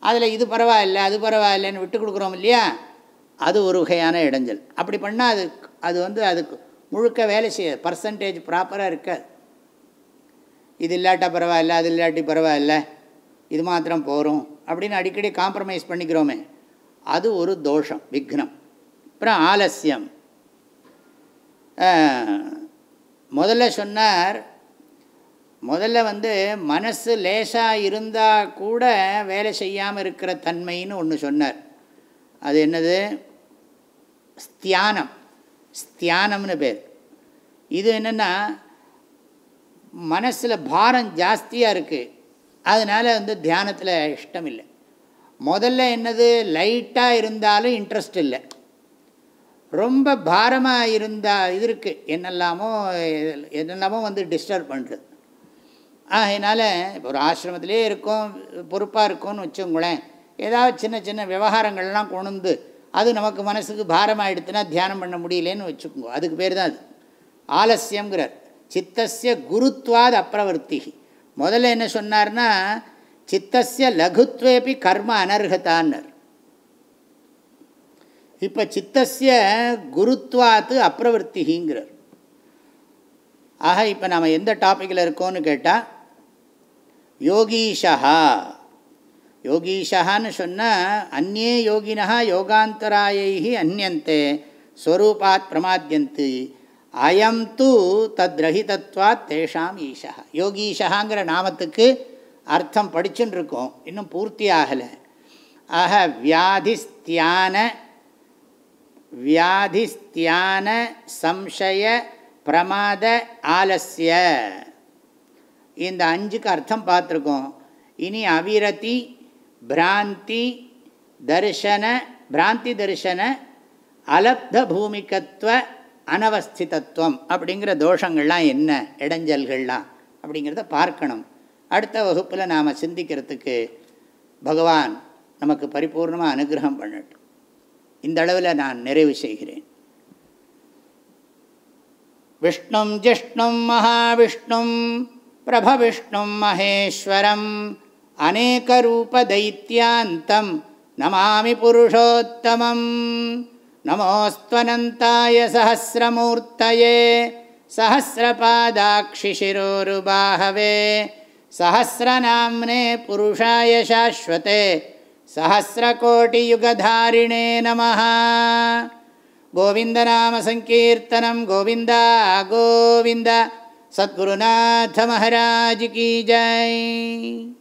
அதில் இது பரவாயில்ல அது பரவாயில்லைன்னு விட்டு கொடுக்குறோம் இல்லையா? அது ஒரு வகையான இடைஞ்சல். அப்படி பண்ணால் அது அது வந்து அதுக்கு முழுக்க வேலை செய்யாது. பர்சன்டேஜ் ப்ராப்பராக இருக்காது. இது இல்லாட்டா பரவாயில்ல அது இல்லாட்டி பரவாயில்ல இது மாத்திரம் போகிறோம் அப்படின்னு அடிக்கடி காம்ப்ரமைஸ் பண்ணிக்கிறோமே. அது ஒரு தோஷம் விக்னம். அப்புறம் ஆலசியம் முதல்ல சொன்னார் முதல்ல வந்து மனசு லேசாக இருந்தால் கூட வேலை செய்யாமல் இருக்கிற தன்மைன்னு ஒன்று சொன்னார். அது என்னது? ஸ்தியானம். ஸ்தியானம்னு பேர். இது என்னென்னா மனசில் பாரம் ஜாஸ்தியாக இருக்குது அதனால் வந்து தியானத்தில் இஷ்டம் இல்லை முதல்ல என்னது? லைட்டாக இருந்தாலும் இன்ட்ரெஸ்ட் இல்லை. ரொம்ப பாரமாக இருந்தால் இது இருக்குது என்னெல்லாமோ என்னெல்லாமோ வந்து டிஸ்டர்ப் பண்ணுறது அதனால் இப்போ ஒரு ஆசிரமத்திலே இருக்கும் பொறுப்பாக இருக்கும்னு வச்சுங்களேன் ஏதாவது சின்ன சின்ன விவகாரங்கள்லாம் கொண்டு அது நமக்கு மனசுக்கு பாரமாகிடுத்துனா தியானம் பண்ண முடியலேன்னு வச்சுக்கோங்க. அதுக்கு பேர் தான் அது. ஆலசியங்கிறார் சித்தசிய குருத்வாத் அப்பிரவர்த்தி முதல்ல என்ன சொன்னார்னா சித்தசிய லகுத்வேபி கர்ம அனர்ஹதான்னர். இப்போ சித்தசிய குருத்வாத்து அப்பிரவர்த்திங்கிறார் ஆக இப்போ நாம் எந்த டாப்பிக்கில் இருக்கோம்னு கேட்டால் யோகீஷா யோகீஷான்னு சொன்னால் அந்நே யோகினா யோகாந்தராயை அந்நந்தே ஸ்வரூபாத் பிரமாத்தியந்து அயம் தூ தத்ரஹிதத்வாத் தேஷாம் ஈஷா. யோகீஷாங்கிற நாமத்துக்கு அர்த்தம் படிச்சுன்னு இருக்கோம் இன்னும் பூர்த்தி ஆகலை ஆக வியாதிஸ்தியான வியாதிஸ்தியான சம்சய பிரமாத ஆலசிய இந்த அஞ்சுக்கு அர்த்தம் பார்த்துருக்கோம். இனி அவிரதி பிராந்தி தர்ஷன பிராந்தி தர்ஷன அலப்த பூமிகத்துவ அனவஸ்திதத்துவம் அப்படிங்கிற தோஷங்கள்லாம் என்ன? இடைஞ்சல்கள்லாம் அப்படிங்கிறத பார்க்கணும். அடுத்த வகுப்பில் நாம் சிந்திக்கிறதுக்கு பகவான் நமக்கு பரிபூர்ணமாக அனுகிரகம் பண்ணட்டும். இந்த அளவில் நான் நிறைவு செய்கிறேன். விஷ்ணும் ஜிஷ்ணும் மகாவிஷ்ணும் பிரபவிஷ்ணும் மகேஸ்வரம் அநேகரூபதைத்தியாந்தம் நமாமி புருஷோத்தமம். नमोऽस्त्वनन्ताय सहस्रमूर्तये सहस्रपादाक्षिशिरोरुबाहवे सहस्रनाम्ने पुरुषाय शाश्वते सहस्रकोटियुगधारिणे नमः। गोविन्दनामसङ्कीर्तनं गोविन्द गोविन्द सद्गुरुनाथमहराजिकी जय।